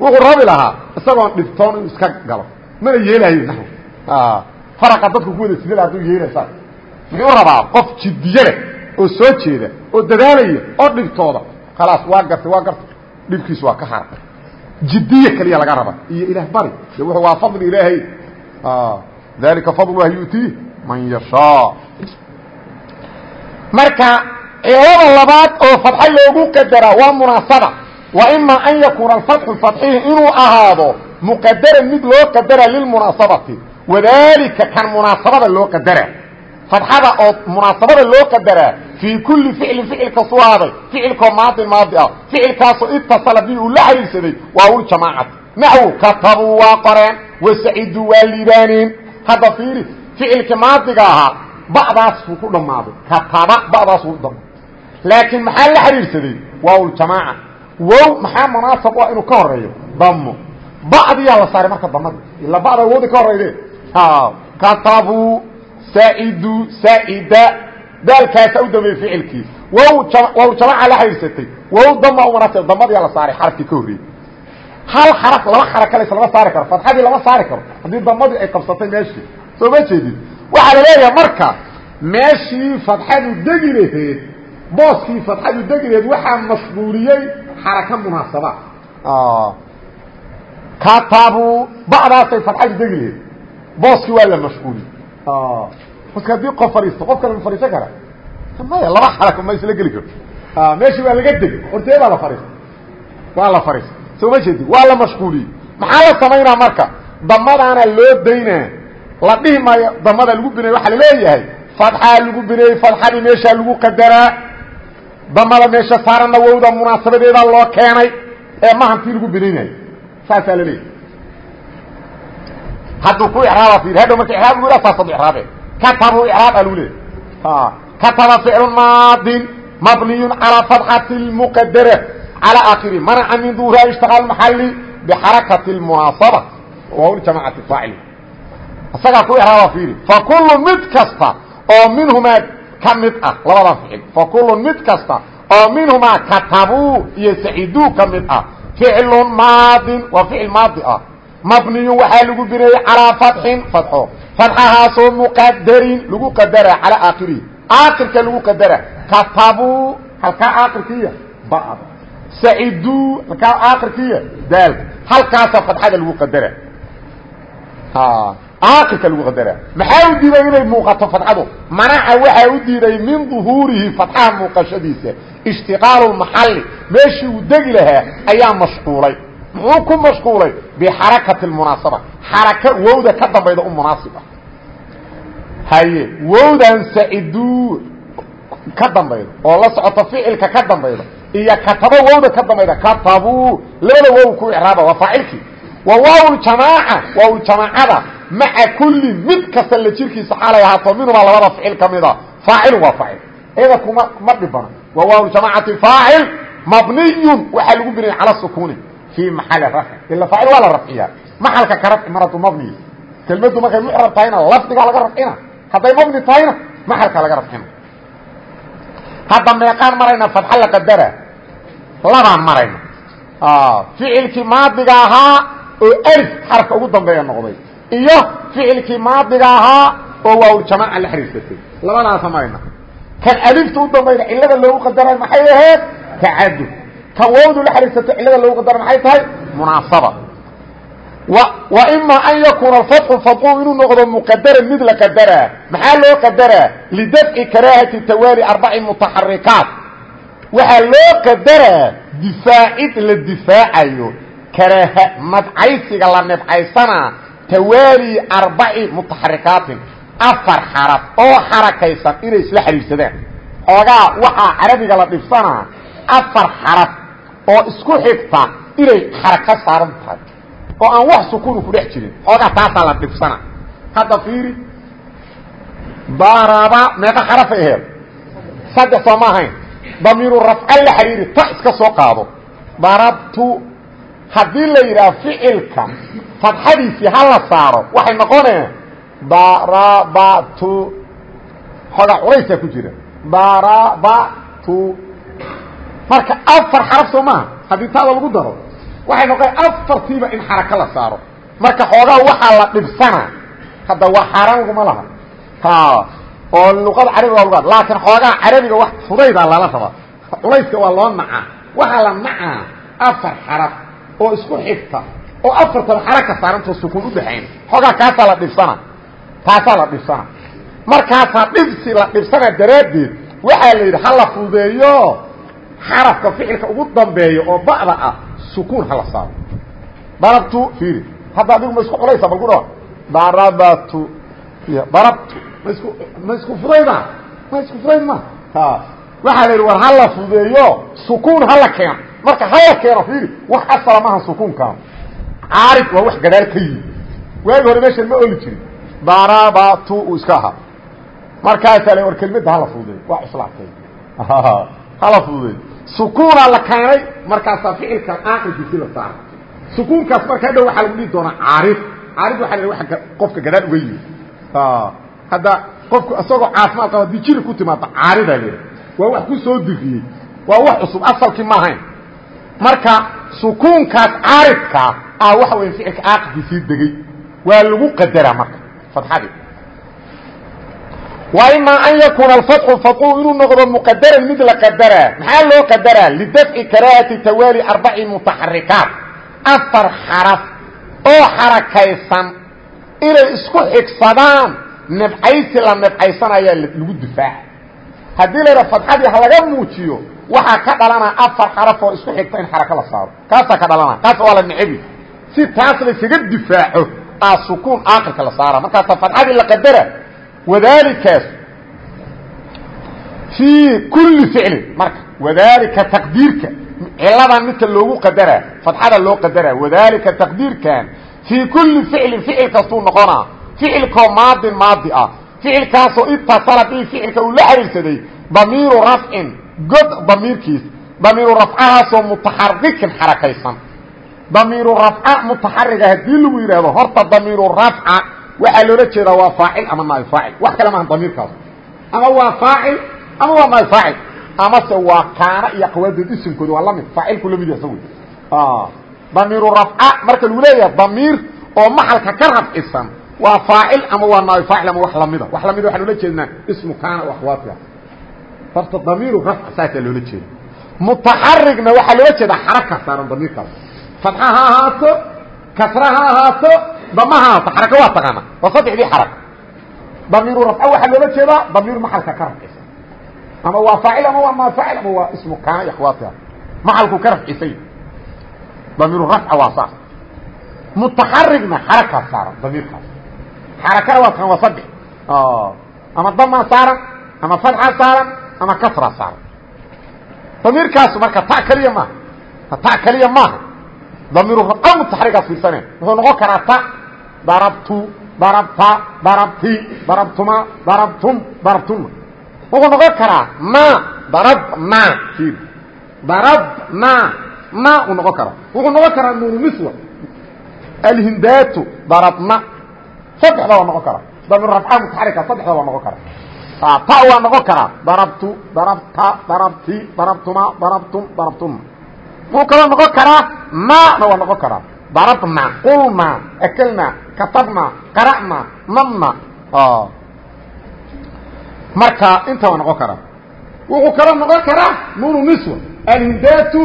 wuxuu rabi lahaa isagoon dhibtoon inuu iska galo. Mana yeelahayo naxwe faraqa dadku ku wada sidada hadduu yeelaysaa muxuu rabaa qof jiddiye leh oo soo jeeda oo dadaalaya oo dhibtooda. Khalaas waa gartay waa gartay. Dhibkiisu waa ka hara jiddiye keliya laga raba iyo ilaah bari. De wuxuu waa fadli ilaahay. Dalika fadlullahi yu'tiih man yashaa. Marka cilada labaad oo fadxa loogu qadaraa waa munaasaba. Wa ima an yakuuna alfatxu fatxihi inuu ahaado muqadaran mid loo qadara lilmunaasabati wadalika kan munaasabada loo qadara. Fadxada oo munaasabada loo qadaraa fii kulli ficlin ficil kasuu ahaaday ficilkoo maadin maadi ah ficilkaasoo itasala bi uu la xiriirsaday waa uljamaacati naxwu katabuu waa qoreen wasaciduu waa liibaaneen hadda fiiri ficilkii maadiga ahaa ba'daasuu ku dhammaaday kataba ba'daasuu ku dhammaaday laakiin maxaa la xiriirsaday? Waa uljamaaca wow maxaa munaasab u ah inuu ka horeeyo damo ba'diyaa la saaray marka damada ila ba'da wowda ka horeyde katabuu saidu saida daalkaasa u dambeeyey ficilkii. Wow wow jamaaca la xiriirsatay. Wow dama u manaasib damadiyaa la saaray xarafkii ka horreeyey hal xaraf laba xara kales lama saari karo. Fadxadii lama saari karo. Haddii damadii ay qabsatay meeshii. Soo ma jeedid waxaa la leeyahay marka meeshii fadxadu degi laheed booskii fadxadu degi laheed waxaa mashquuliyey xaraka munaasaba. Katabu ba'daasay fadxadu degi laheed booskii waa la mashquuliyey marka haddii qof fadhiisto qof kale ma fadhiisan kara. Maya laba xaraka ma isla geli karo meeshii waa laga degi horteedaa la fadhiista waa la fadhiista soo ma jeedi waa la mashquuliyey maxaa la samaynaa marka? Damadaana loo daynaa. La dhihi maayo damada lagu bineey waxaa la leeyahay fadxaa lagu bineeyey fadxadii meeshaa lagu qadaraa damada meesha saaranna wowda munaasabadeeda loo keenay ee mahantii lagu binaynayo saasaa la leeyahay. Hadduu ku iraaba ir hadhow marka iraab lagu yidhaha saasad iraabe katabu iraab a lagu leeyahy kataba ficlu maadin mabniyun calaa fadxati lmuqadara calى akhiri manaca min duhuriha ishtiqaal maxali bixarakati اmunaasaba waw jamacati faacil isagaa ku iraaba fiiri. Fakulu mid kasta oo minhumaa ka mid ah labadan ficil. Fakulu mid kasta oo minhumaa katabuu iyo saciduu ka mid ah ficlu maadin waa ficil maadi ah. Mabniyun waxaa lagu bineeyey calىa fatxin fatxo. Fatxahaasoo muqadarin lagu qadara calaa aakhirihi aakhirka lagu qadara katabuu halkaa aakhirkiiya bad saciduu halkaa aakhirkiiya daalka halkaasaa fatxada lagu qadara aakhirka lagu qadara maxaa u diiday inay muuqato fatxadu manaca waxaa u diiday min duhuurihi fatxaha muuqashadiisa. Ishtiqaalu maxalli. Meeshii uu degi lahaa ayaa mashquulay. Muxuu ku mashquulay? Bixarakati munaasaba. Xaraka wowda ka dambayda u munaasib haye wowdan saciduu ka dambaydo oo la socoto ficilka ka dambayda iyo katabo wowda ka dambayda katabuu labada wow ku icraaba waa wa waaw jamaaca waaw jamaacada maca kulli mid kasta la jirkiisa xaalay ahaato minhumaa labada ficil ka mida faacilun waa faacil. Iyada kuma ma dhibana wa waaw jamaacati faacil mabniyun. Waxaa lagu binaya cala sukuuni. Fii maxali rafci. Ila faacil waa la rafciyaa. Maxalka ka rafci maradu mabniya kelmaddu markay mucrab tahayna lafdigaa laga rafcina. Hadday mabni tahayna maxalka laga rafcina. Hadda meeqaan marayna fadxa la qadara. Labaan marayna. Ficilkii maadiga ahaa oo alif xarafka ugu dambeeya noqday iyo ficilkii maadiga ahaa oo waawljamaaca la xiriirsatay. Labadaasa marayna kan alifta u dambayda cilada loogu qadaray maxay ahayd? Tacadud. Kan wawdu la xiriirsato cilada loogu qadara maxay tahay? Munaasaba. Wa ima an yakuuna alfatxu fadxu inuu noqdo muqadaran mid la qadaraa maxaa loo qadaraa lidafci karaahati tawaali arbaci mutaxarikaat. Waxaa loo qadaraa difaacid la difaacayo. Karaaha nabcaysiga la nabcaysanaa tawaali arbaci mutaxarikaatin afar xaraf oo xarakaysan inay isla xiriirsadaan xoogaa waxaa carabiga la dhibsanaa afar xaraf oo isku xigta inay xaraka saaran tahay. Oo aan wax sukuunu ku dhex jirin. Xoogaa taasaa la dhibsana. Hadda fiiri daraba meeqa xarafay aheed saddex soo ma damiiru rafca la xiriiri ta iska soo qaado. Darabtu haddii la yidhaha ficilka fadxadiisii ha la saaro waxay noqonee darabatu xoogaa culaysaa ku jira. Darabatu marka afar xaraf soo maaha haddii taada lagu daro waxay noqon afartiiba in xaraka la saaro. Marka xoogaa waxaa la dhibsana hadda waa xaaraan laguma laha. Oo luqada carabiga lugaad laakiin xoogaa carabiga wax fudaydaa lala rabaa. Culayska waa loo nacaa waxaa la nacaa afar xaraf oo isku xigta oo afartaba xaraka saarantoo sukuun udhaxayn xoogaa kaasaa la dhibsana? Taasaa la dhibsana? Markaasaa dhibsi la dhibsana daraaddeed waxaa la yidhi ha la fudeeyo xarafka ficilka ugu dambeeya oo ba'da ah sukuun hala saaro. Darabtu fiiri hadda adigu ma isku culaysa bal ku dhawa darabatu darabtu ma isku ma isku fudayda ma isku fudayd ma waxaa la yidhi war hala fudeeyo sukuun hala keeno marka hala keeno fiiri wax asala maaha sukuunkaan caarid waa wax gadaal ka yimi waagi hore meeshan ma oli jirin. Darabatu uu iska ahaa markaasaa la war kelmadda hala fudeeyo waa cuslaatay hala fudeeyo sukuunaa la keenay markaasaa ficilka aaqilkiisi la saara sukuunkaas marka hadhow waxaa lagu dhihi doonaa caarid. Caarid waa la waa qofka gadaal uga yimi hadda qofku isagoo caafimaad qaba haddii jiri ku timaado caaridaa la waa wax ku soo diriyey waa wax cusub asalkii ma ahayn marka sukuunkaas caaridkaa ah waxa waya ficilka aaqidkii sii degay waa lagu qadaraa marka adxadii wa imaa an yakuuna alfatxu fadxuhu inuu noqdo muqadaran mid la qadaraa maxaa loo qadaraa? Lidafci karaahati tawaali arbaci mutaxarikaat. Afar xaraf oo xarakaysan inay isku xigsadaan nabcaysi la nabcaysanayaa lagu difaaca haddii la yidhaha fadxadii ha laga muujiyo waxaa ka dhalanaa afar xaraf oo isku xigta in xarako la saaro. Kaasaa ka dhalana. Kaas waa la necebi si taas laysaga difaaco aa sukuun aakirka la saara. Markaasa fadxadii la qadara wadalikaas fii kulli ficlin marka wadalika taqdiirka ciladan midka loogu qadaraa fadxada loo qadaraa wadalika taqdiirkan fii kulli ficlin ficil kastuu noqonaa. Ficilkoo maadin maadi ah ficilkaasoo itasala bi ficilka uu la xiriirsaday damiiru rafcin god damiirkiis damiiru rafcahaasoo mutaxarikin xarakaysan. Damiiru rafca mutaxariga haddii lagu yidhaahdo horta damiiru rafca waxaa loola jeedaa waa faacil ama naab faacil? Wax kale maaha damiirkaas. Ama waa faacil ama waa naab faacil? Amase waa kaana iyo aqwaadood isimkooda waa la mid faacilku la mid yahay sawi damiiru rafca marka lagu leeyahay damiir oo maxalka ka rafcisan waa faacil ama waa naab faacil ama wax lamida wax lamida waxaan ula jeednaa ismu kaana akhwaatiha. Horta damiiru rafca saasaa loola jeeda mutaxarigna waxaa loola jeedaa xaraka saaran damiirkaas. Fatxa ha ahaato kasra ha ahaato dama ha ahaato xaraka waa taqaana waa saddexdii xaraka damiiru rafca waxaa loola jeedaa damiir maxalka ka rafcisan ama waa faacil ama waa maa faacil ama waa ismu kaana iyo akhwaatiha. Maxalku ka rafcisay damiiru rafca waa saas. Mutaxarigna xarakaa saaran damiirkaas xarakana waa waa saddex ama damaa saaran ama fatxa saaran ama kasra saaran damiirkaasu marka ta keliya maaha ta keliya maaha damiiru rafca mutaxarigaas fiirsaneen wuxuu noqon karaa ta darabtu darabta darabti darabtuma darabtum darabtuma wuxuu noqon karaa ma darabna ir darabna na uu noqon karaa wuxuu noqon karaa nuunu niswa alhindaatu darabna saddexda waa noqon karaa damiiru rafca mutaxarika saddexda waa noqon karaa ta waa noqon karaa darabtu darabta darabti darabtuma darabtum darabtuma muxuu kaloo noqon karaa mana waa noqon karaa darabna qulna akelna katabna qara'na namna marka inta waa noqon karaa wuxuu kaloo noqon karaa nunu niswa. Alhindaatu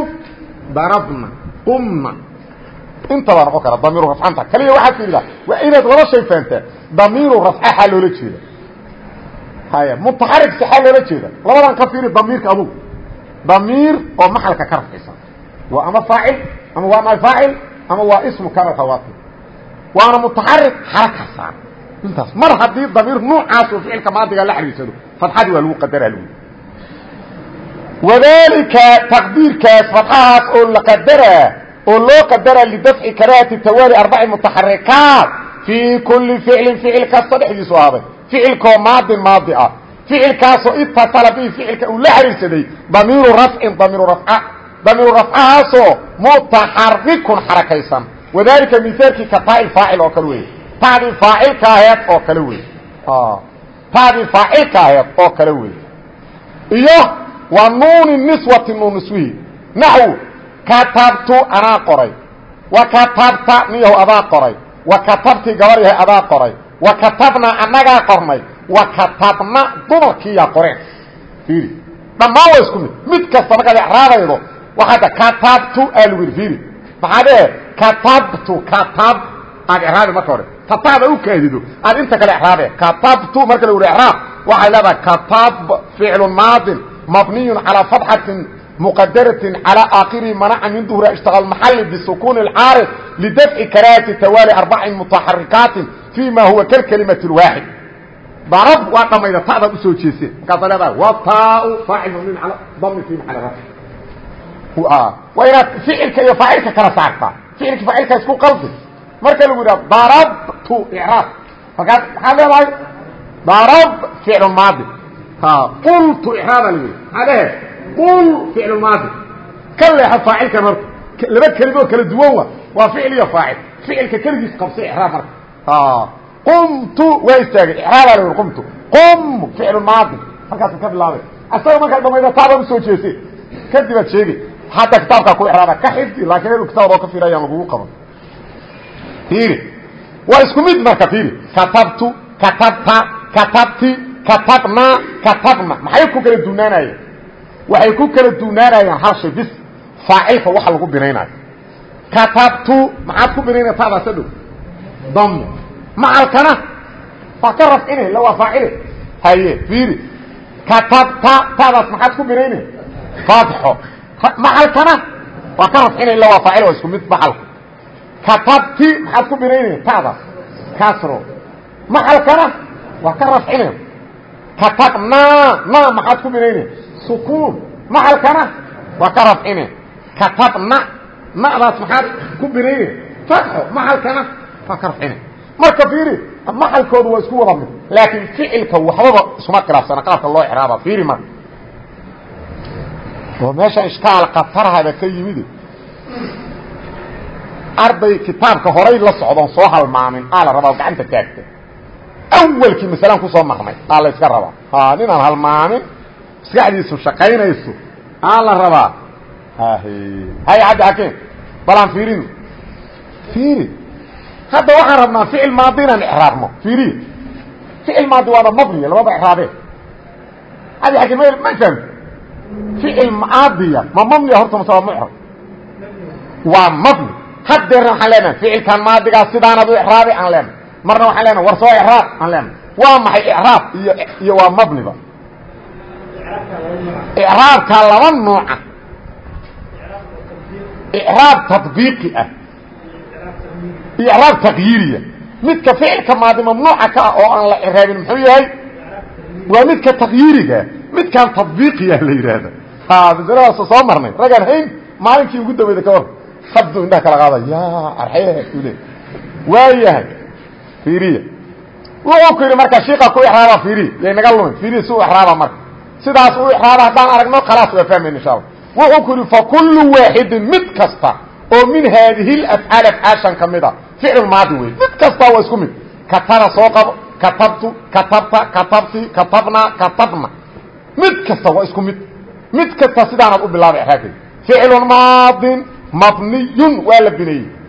darabna qumna inta waa noqon karaa damiiru rafcanta. Kaliya waxaad fiirida waa inaad laba shay fahantaa damiiru rafcaxaa loola jeeda haya mutaxarik saxaa loola jeeda labadan ka fiiri damiirka adugu. Damiir oo maxalka ka rafcisan waa ama faacil ama waa naay faacil ama waa ismu kana tawaati waana mutaxarik xaraka saar. Intaas mar haddii damiir nuucaas oo ficilka maadiga la xiriirsado fadxadii waa lagu qadara lagu wadalika taqdiirkaas fadxahaas oo la qadaraa oo loo qadaraa lidafci karaahati tawaali arbaci mutaxarikaat fii kuli ficlin ficil kasta dhexdiisu ahaaday ficilkoo maadin maadi ah. Ficilkaasoo itasala bihi ficilka uu la xiriirsaday damiiru rafcin damiiru rafca. Damiiru rafcahaasoo mutaxarikun xarakaysan. Wadalika miaalkii ka taai faacil oo kale wey tadii faacilka aheed oo kale wey tadii faacilka aheed oo kale wey iyo wa nuuni niswati nuun niswihi katabtu anaa qoray. Wa katabta niyahu adaa qoray. Wa katabti gabar yahay adaa qoray. Wa katabna annagaa qornay. Wa katabna dumarkiiyaa qoreen. Iiri dhammaan waa isku mid. Mid kasta markaad exraabaydo waxaada katabtu aa lagu maxaa dhee katabtu katab. Aad exraabi marka hore. Kataada u kaadido. Aad inta kale exraabe katabtu marka lagu yidhi exraab waxay leedahay katab ficlu maadin mabniyun calaa fatxatin مqdرة على آkر منع من ظهر اشتغل محل بسكون العاaرض لدفع كراهة توالي أربع متحركاaت فيma هو كالكلمة الواحد ضرب waa dhamayda ta'daad usoo jeese markaasa leedahay وta فاacل مبني على ضم في محل رفع waa inaad فicilka iyo فاacilka kala saartaa فicilka فاacilka isku qaldi marka lagu yidhah ضربtu إعراab markaas maxaad leedahay ضرب فعل ماضي qلtu إعراaba l maa dhe qul ficlu maadi ka leexo faacilkan marka laba kelimoo kala duwan wa waa ficil iyo faacil ficilka keligiis qabsa ixraab marka qumtu waa istaagay ixraabaa la qumtu qum ficlu maadi halkaasa ka bilaabay asaga markaa dhamayda taabaan u soo jeese kadib aad sheegay hadda kitaabkaa ku ixraaba ka xifdi laakiin inu kitaab oo ka fira ayaan lagugu qaban fiiri waa isku mid marka fiiri katabtu katabta katabti katabna katabna maxay ku kala duunaanayeen waxay ku kala duunaanayaan hal shay bis. Faacilka waxa lagu binaynaayo. Katabtu maxaad ku binaynaya taadaasa dhow dam. Macalkana waa ka rafcine la waa faacile haye fiiri. Katabta taadaas maxaad ku binaynay? Fatxo macalkana waa ka rafcine la waa faacile waa isku mid macalka katabti maxaad ku binaynay taadaas kasro macalkana waa ka rafcine katabna na maxaad ku binaynay sukuun maxalkana waa ka rafcine katabna nadaas maxaad ku binayne fatxo maxalkana waa ka rafcine marka fiiri maxalkoodu waa isku wada mid laakiin ficilka waxbaba isuma khilaafsana qaabka loo ixraaba fiiri marka oo meesha ishkaal qatarhada ka yimid arday kitaabka horay la socdoon soo halmaamin aa la rabaa gacanta taagta awalkii masalaan ku soo marnay aa la iska rabaa ninaan halmaamin maskaxdiisu shaqaynayso aa la rabaa. Hay hadda hakeen balaan fiirino fiiri. Hadda waxaan rabnaa ficil maadi inaan ixraabno fiiriy ficil maadi waaba mabniya lababa ixraabee hadda hakeen ma ma fahmti ficil maadiya ma mabniya horta mase waa mucrab waa mabni. Haddeerna waxaan leenahay ficilkan maadigaa sidaanad u ixraabi aan leenahay. Marna waxaan leenahay war soo ixraab aan leenahay. Waa maxay ixraab iyo iyo waa mabniba icraabka laba nooca icraab taطbiiqi ah. Iyo icraab taqyiiriya midka ficilka maadi mamnuuca ka ah oo aan la icraabin muxuu yahay? Waa midka taqyiiriga midkan taطbiiqiya la yidhaahda masaladaas soo marnay. Ragaan hayn maalinkii ugu daweyda ka war habdu indhaha kala qaada ya arxee ule waayahay fiiriya. Wuxuu ku yidhi marka shiika ku ixraaba fiiriya. Yay naga lumin fiiriya si u ixraaba marka sidaas u ixraaba haddaan aragno khalaas waa fahmayna insha allah. Wuxuu ku yidhi fa kullu waaxidin mid kasta oo min haadihi lafcaal afcaashan ka mid a ficil maadi wey mid kasta waa isku mid. Kataba soo katabtu katabta katabti katabna katabna. Mid kasta waa isku mid. Mid kasta sidaanaad u bilaabay iraabkeeda ficlu maadin mabniyun waa la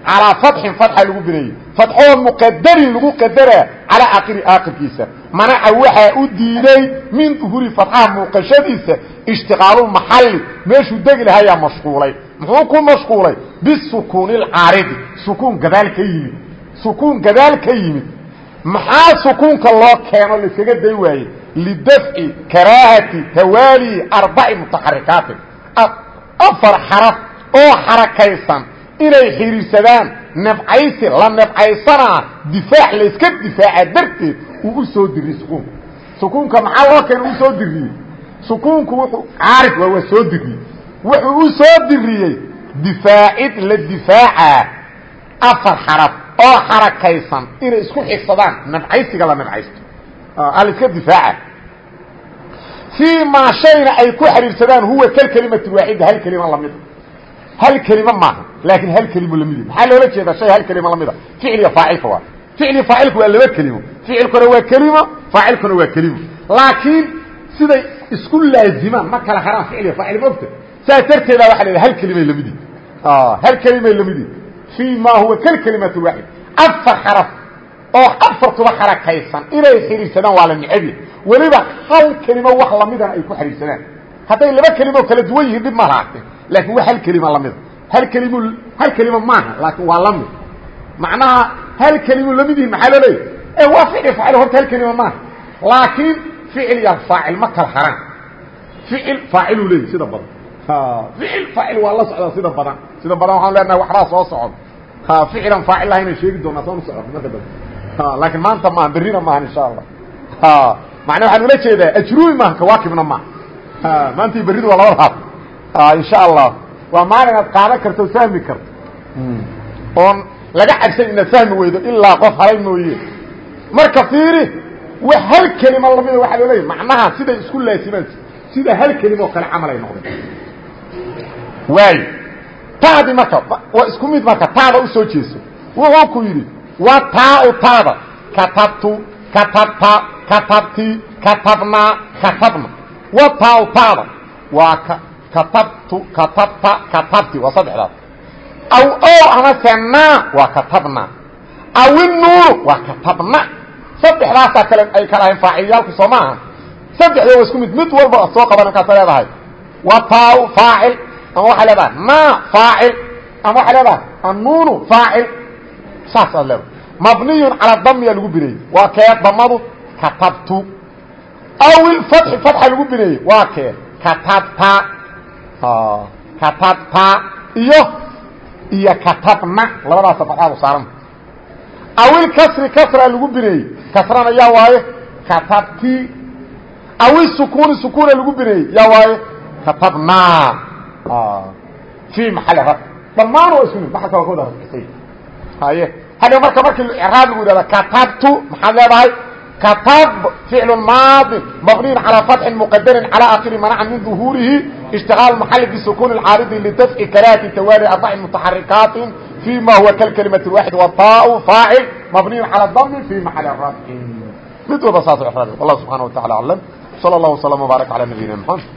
calaa fatxin fatxa lagu bineeyey. Fatxoo muqadarin lagu qadaraa calaa aakhiri aakhirkiisa. Manaca waxaa u diiday min duhuri fatxaha muuqashadiisa ishtiqaalulmaxalli meeshuu degi lahayaa mashquulay. Muxuu ku mashquulay? Bisukuuni alcaaridi sukuun gadaal ka yimid. Sukuun gadaal ka yimid. Maxaa sukuunka loo keeno laiskaga day waaye? Lidafci karaahati tawaali arbaci mutaxarikaatin afar xaraf oo xarakaysan inay xidhiirsadaan nafcaysi la nafcaysanaa difaac layska difaaca darteed uu u soo diriyey sukuunka. Sukuunka maxaa loo keena u soo diriyey? Sukuunku wuxuu caarif waa waa soo diriyey. Wuxuu u soo diriyey difaacid la difaaca afar xaraf oo xarakaysan inay isku xigsadaan nafcaysiga la nafcaysto. Aliska difaaca. Fii maa shayna ay ku xiriirsadaan huwa kalkelimati waaxida hal kelima lamida hal kelima maaha laakiin hal kelimo la mid maxaa loola jeedaa shay hal kelima lamida ficliga faacilka waa. Ficli faacilku waa laba kelimo. Ficilkuna waa kelimo faacilkuna waa kelimo. Laakiin siday isku laazimaan ma kala haraan ficliga faacil mogta saas darteeda waxa la hal kelimay lamidi hal kelimay lamidi fii ma huwa kalkelimati waaxid. Afar xaraf oo afartuba xarakaysan inay xidhiirsadaan waa la necebya weliba hal kelimo wax lamidana ay ku xidhiirsadaan hadday laba kelimo kala duwan yihiin dhib ma lahaate laakiin waa hal kelimo lamida hal kelim hal kelimo maaha laakiin waa la mid macnaha hal kelimo la mid yihiin maxaa loo leeyahy e waa ficil faacil horta hal kelimo maaha. Laakiin ficil iyo faacil ma kala haraan ficil faaciluu leeyahy sida badan. Ficil faacil waa la socdaa sida badan. Sida badan waxaan leenahay waxbaa soo socon ficilan faacil lahayna sheegi doonaa soonu socon marka dambe laakiin maanta maaha berrina maaha insha allah macna waxaan ula jeedaa ajruumi maaha kawaakibna maaha maanta berridu waa labada haab insha allah waa maalin aad qaadan karto fahmi karto. Oon laga cabsan inaad fahmi weydo ilaa qof halay mooye. Marka fiiri wax hal kelima lamida waxaa loo leeyahy macnaha siday isku laasimaan sida hal kelima oo kale camal ay noqdeen. Waayo taadi marka waa isku mid marka taada u soo jeeso. Wuxuu ku yidhi wa taau taada katabtu katabta katabti katabnaa katabna. Wa taau taada waa katabtu katabta katabti waa saddexdaas aw ow amase naa waa katabna aw inuunu waa katabna saddexdaasaa kale ay kala ahayn faaciliyaalku soo maaha saddexda waa isku mid mid walba soo qaban markaasa leedahay wa taau faacil ama waxaa leedahay naa faacil ama waxaa leedahay annuunu faacil saasaad leedahay mabniyun calaa damiya lagu bineeyey waa kee damadu katabtu aw ilfatxi fatxa lagu bineeyey waa kee katabta katabta iyo iyo katabna labadaasa fatxaadu saaranta aw ilkasri kasraa lagu bineeyey kasrana yaa waaye katabti aw isukuuni sukuuna lagu bineeyey yaa waaye katabnaa fii maxali rab dhammaan waa isku mid maxalka waa ka wada raskisay haye hadhow marka markii icraab lagu yidhahda katabtu maxaad leedahay katab ficlu maadi mabniyin calaa fatxin muqadarin calaa akhiri manaca min duhuurihi ishtiqaal maxali bisukuni اlcaaridi lidafci karaati tawaali arbaci mutaxarikaatin fii ma huwa kalkalimati waaxid wataau faacil mabniyin cala dami fii maxali rafcin mid walba saas icraab wallah subxana wa tacala aclam salى اllah وsلم وbaarak calى nabiyina mxamed